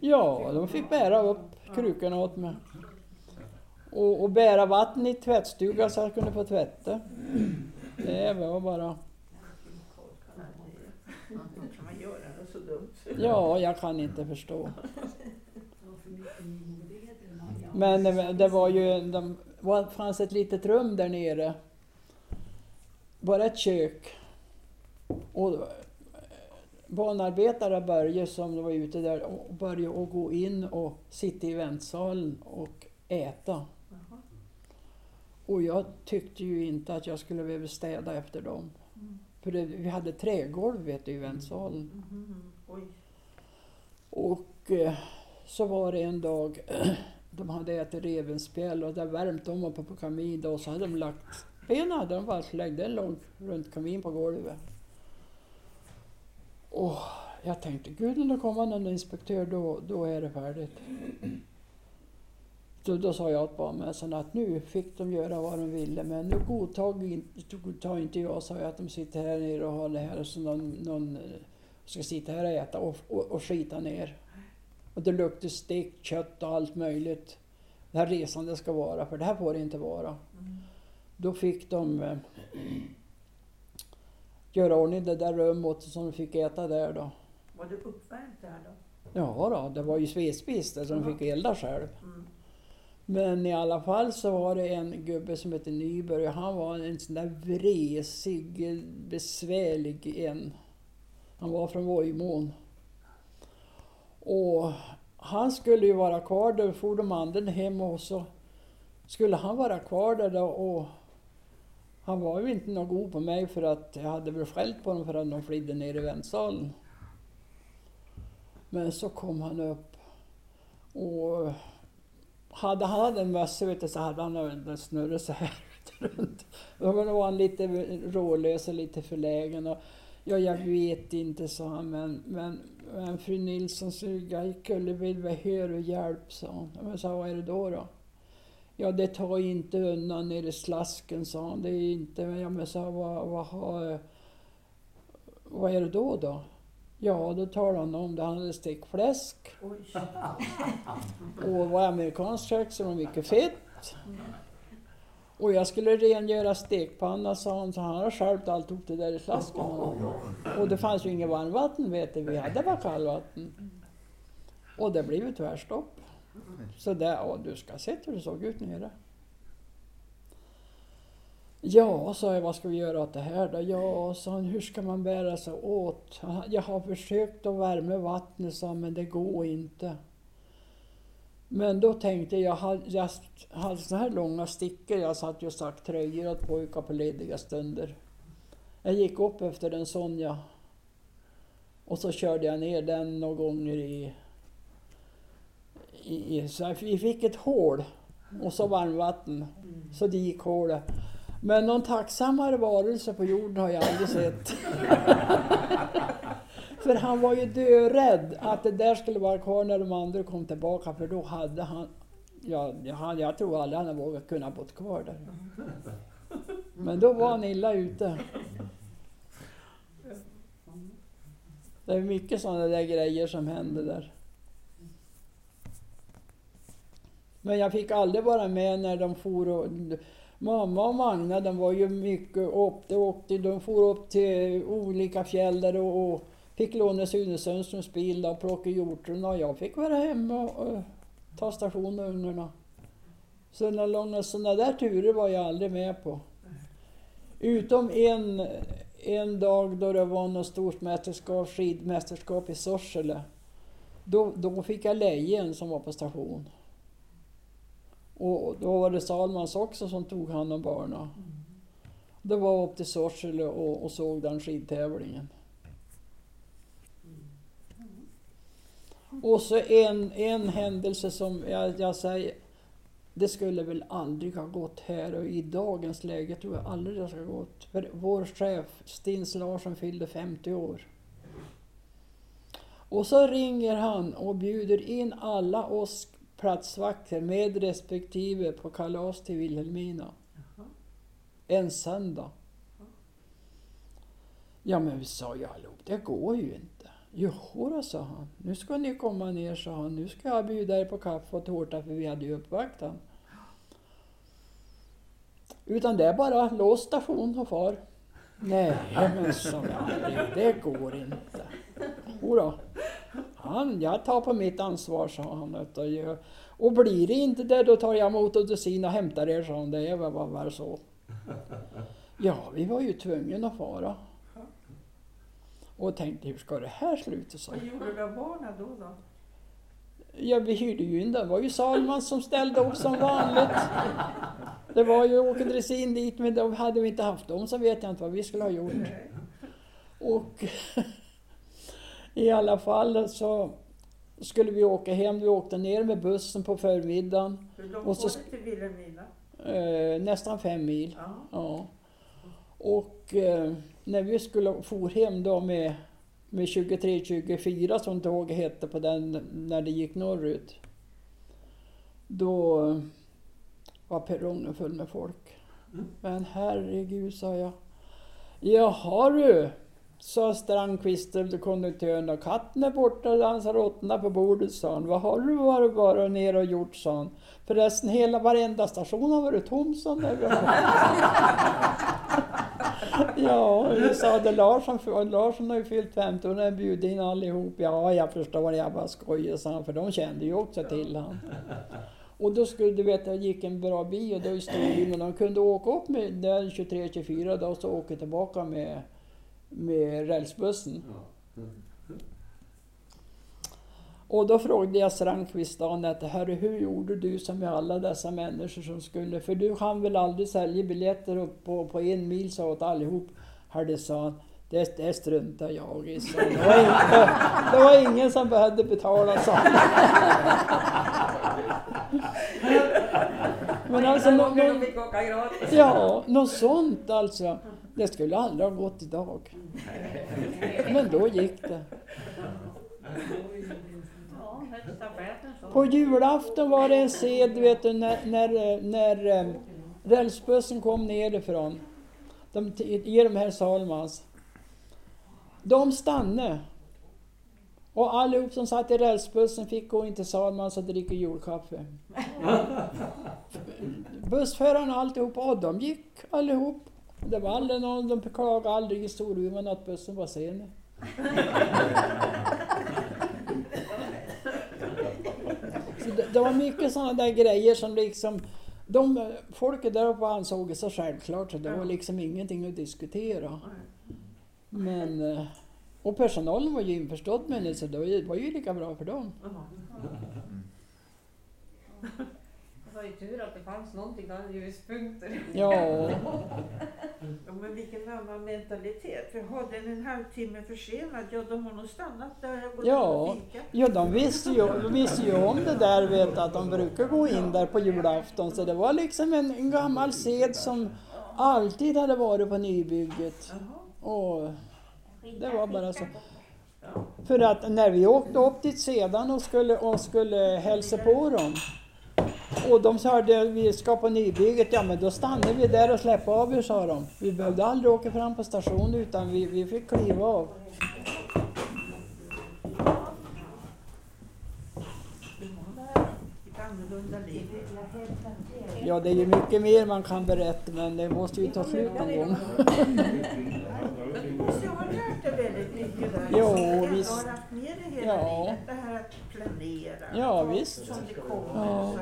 Ja, de fick bära upp krukorna åt mig. Och, och bära vatten i tvättstugan så jag kunde få tvätta. Det var bara... Hur kan man göra något så dumt? Ja, jag kan inte förstå. Men det, var ju... Det fanns ett litet rum där nere. Bara ett kök. Och banarbetare Börje som var ute där och började att gå in och sitta i väntsalen och äta. Och jag tyckte ju inte att jag skulle behöva städa efter dem. För det, vi hade trägolv vet du, i väntsalen. Oj. Och eh, så var det en dag, de hade ätit revenspjäll och där värmt dem uppe på kamin och så hade de lagt benen hade de bara lagt, den runt kamin på golvet. Och jag tänkte, gud om det kommer någon inspektör då, då är det färdigt. Då, då sa jag åt barnmästaren att nu fick de göra vad de ville men nu godtar, inte jag, sa jag, att de sitter här nere och har det här som någon, någon eh, ska sitta här och äta och, och, och skita ner. Och det luktar stekt kött och allt möjligt. Det här resande ska vara, för det här får det inte vara. Då fick de eh, göra ordning det där rummet som de fick äta där då. Var det uppvärmt där då? Ja då, det var ju svedspis där så de fick elda själv. Mm. Men i alla fall så var det en gubbe som hette Nyberg och han var en sån där vresig, besvärlig en. Han var från Vojmån. Och han skulle ju vara kvar där, for de andra hem och så skulle han vara kvar där då och han var ju inte något god på mig för att jag hade väl skällt på dem för att de flydde ner i väntsalen. Men så kom han upp och hade han hade en mössa vet du, så hade han en snurrat så här runt. Då var han lite rålös och lite förlägen. Och, ja, jag vet inte, sa han, men, men, men fru Nilsson, så jag skulle vilja behöva hjälp, sa hon. Ja, Men sa vad är det då? då? Ja, det tar inte undan nere i slasken, sa han. Det är inte, ja, men sa vad, vad, har, vad är det då då? Ja, då talade han om det. Han hade stekt fläsk och var amerikanskt kök så det var mycket fett. Och jag skulle rengöra stekpanna sa han, så han har skärpt alltihop det där i slasken. Och det fanns ju inget varmvatten vet du, vi hade bara kallvatten. Och det blev ju tvärstopp. Så där, och du ska ha sett hur det såg ut nere. Ja, sa jag, vad ska vi göra åt det här då? Ja, sa han, hur ska man bära sig åt? Jag har försökt att värma vattnet, sa han, men det går inte. Men då tänkte jag, jag hade, jag hade så här långa stickor, jag satt ju och stack tröjor åt pojkar på lediga stunder. Jag gick upp efter en sån ja. Och så körde jag ner den några gånger i... i, i så vi fick ett hål och så varmvatten. Så det gick hålet. Men någon tacksammare varelse på jorden har jag aldrig sett. För han var ju dörädd att det där skulle vara kvar när de andra kom tillbaka för då hade han... Ja, jag, jag tror aldrig han hade vågat kunna bott kvar där. Men då var han illa ute. Det är mycket sådana där grejer som hände där. Men jag fick aldrig vara med när de for och... Mamma och Magna de var ju mycket upp, de, åkte, de for upp till olika fjäll där och, och fick låna Sune Sundströms bil och plocka hjortron och jag fick vara hemma och, och ta station med ungarna. Sådana långa sådana där turer var jag aldrig med på. Utom en, en dag då det var något stort mästerskap, skidmästerskap i Sorsele. Då, då fick jag lejen som var på station. Och då var det Salmans också som tog hand om barnen. Då var jag upp till Sorsele och, och såg den skidtävlingen. Och så en, en händelse som jag, jag säger, det skulle väl aldrig ha gått här och i dagens läge tror jag aldrig det ska ha gått. För vår chef Stins Larsson fyllde 50 år. Och så ringer han och bjuder in alla oss platsvakter med respektive på kalas till Vilhelmina. En söndag. Ja men vi sa ju allihop, det går ju inte. Jo då, sa han. Nu ska ni komma ner, sa han. Nu ska jag bjuda er på kaffe och tårta för vi hade ju uppvaktat. Utan det är bara lås station och far. Nej men sa jag, det går inte. Jodå. Han, jag tar på mitt ansvar, sa han. Och blir det inte det, då tar jag motordusin och hämtar er, sa han. Det är väl bara så. Ja, vi var ju tvungna att fara. Och tänkte, hur ska det här sluta? Så. Vad gjorde du av barnen då? då? Ja, vi hyrde ju in det. Det var ju Salman som ställde upp som vanligt. Det var ju Åke Dressin dit, men då hade vi inte haft dem så vet jag inte vad vi skulle ha gjort. Och i alla fall så skulle vi åka hem. Vi åkte ner med bussen på förmiddagen. Hur långt var det till Vilhelmina? Eh, nästan fem mil. Ja. Ja. Och eh, när vi skulle for hem då med med 23-24 som tåget hette på den när det gick norrut. Då var perrongen full med folk. Men herregud, sa jag. Jaha du, sa Strandqvist, konduktören. och Katten är borta och dansar råttorna på bordet, sa han. Vad har du varit bara ner och gjort, sa han. Förresten, hela varenda station har varit tom, sa han. Ja, vi sa det Larsson, Larsson har ju fyllt 50 och har bjudit in allihop. Ja, jag förstår, jag bara skojar, sa han, för de kände ju också till han. Och då skulle du veta, det gick en bra bio då i Storbyn de kunde åka upp med den 23-24 då och så åka tillbaka med, med rälsbussen. Och då frågade jag Strandqvist dagen efter, Herre, hur gjorde du som med alla dessa människor som skulle, för du hann väl aldrig sälja biljetter upp på, på en mil sa åt allihop. Herre, sa han, det, det struntar jag i, han. det, var ingen, det var ingen som behövde betala, sa. Men alltså, nå- gånger nå- de fick åka gratis. Ja, något sånt alltså. Det skulle aldrig ha gått idag. Men då gick det. Ja, högsta chefen så. På julafton var det en sed, vet du, när, när, när eh, rälsbussen kom nerifrån. De, i de här Salmans. De stannade. Och allihop som satt i rälsbussen fick gå in till Salmans och dricka julkaffe. Bussförarna alltihop, och de gick allihop. Det var aldrig någon, de klagade aldrig i Storuman att bussen var sen. Så det, var mycket sådana där grejer som liksom de, folket där uppe ansåg det så självklart så det var liksom ingenting att diskutera. Men, eh, och personalen var ju införstådd med det så det var ju, var ju lika bra för dem. Ju tur att det fanns någonting där, ljuspunkter. Ja, Ja, men vilken annan mentalitet. För har den en halvtimme försenad, ja de har nog stannat där och gått Ja. och ja de visste ju, de visste ju om det där vet att de brukar gå in där på julafton så det var liksom en, en gammal sed som alltid hade varit på nybygget. Och det var bara så. För att när vi åkte upp dit sedan och skulle, och skulle hälsa på dem och de sa att vi ska på nybygget, ja men då stannade vi där och släppte av er sa de. Vi behövde aldrig åka fram på station utan vi, vi fick kliva av. Ja, det är ju mycket mer man kan berätta men det måste ju ta slut någon gång. Dig väldigt mycket där. Jo, som visst. Har haft med dig hela Ja. livet. Det här att planera. Ja, visst. Som det kommer. Ja.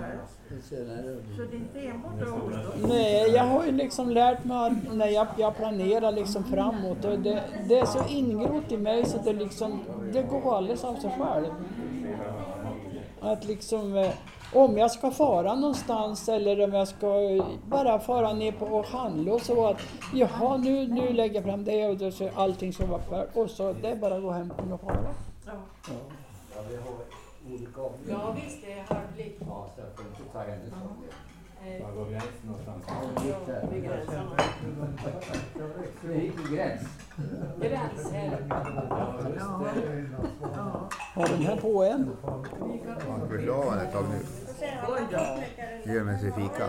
Så, här. så det är inte enbart ord. Nej, jag har ju liksom lärt mig att när jag, jag planerar liksom framåt och det, det är så ingrott i mig så det liksom, det går alldeles av sig själv. Att liksom, eh, om jag ska fara någonstans eller om jag ska bara fara ner på och handla och så att jaha nu, nu lägger jag fram det och då så allting ska vara färdigt och så det är bara att gå hem och fara. Ja. Ja, vi har olika. Ja visst, det är halvligt. Ja, så jag får inte ta henne som det. Eh, Var går gränsen någonstans? Vid gränsen. Det gick ju gräns. Gräns här. Har den här på än? Man av ett tag nu. Nu gör man sig fika.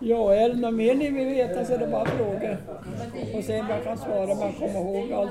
Ja, är det något mer ni vill veta så är det bara fråga. Och se om jag kan svara om jag kommer ihåg allt.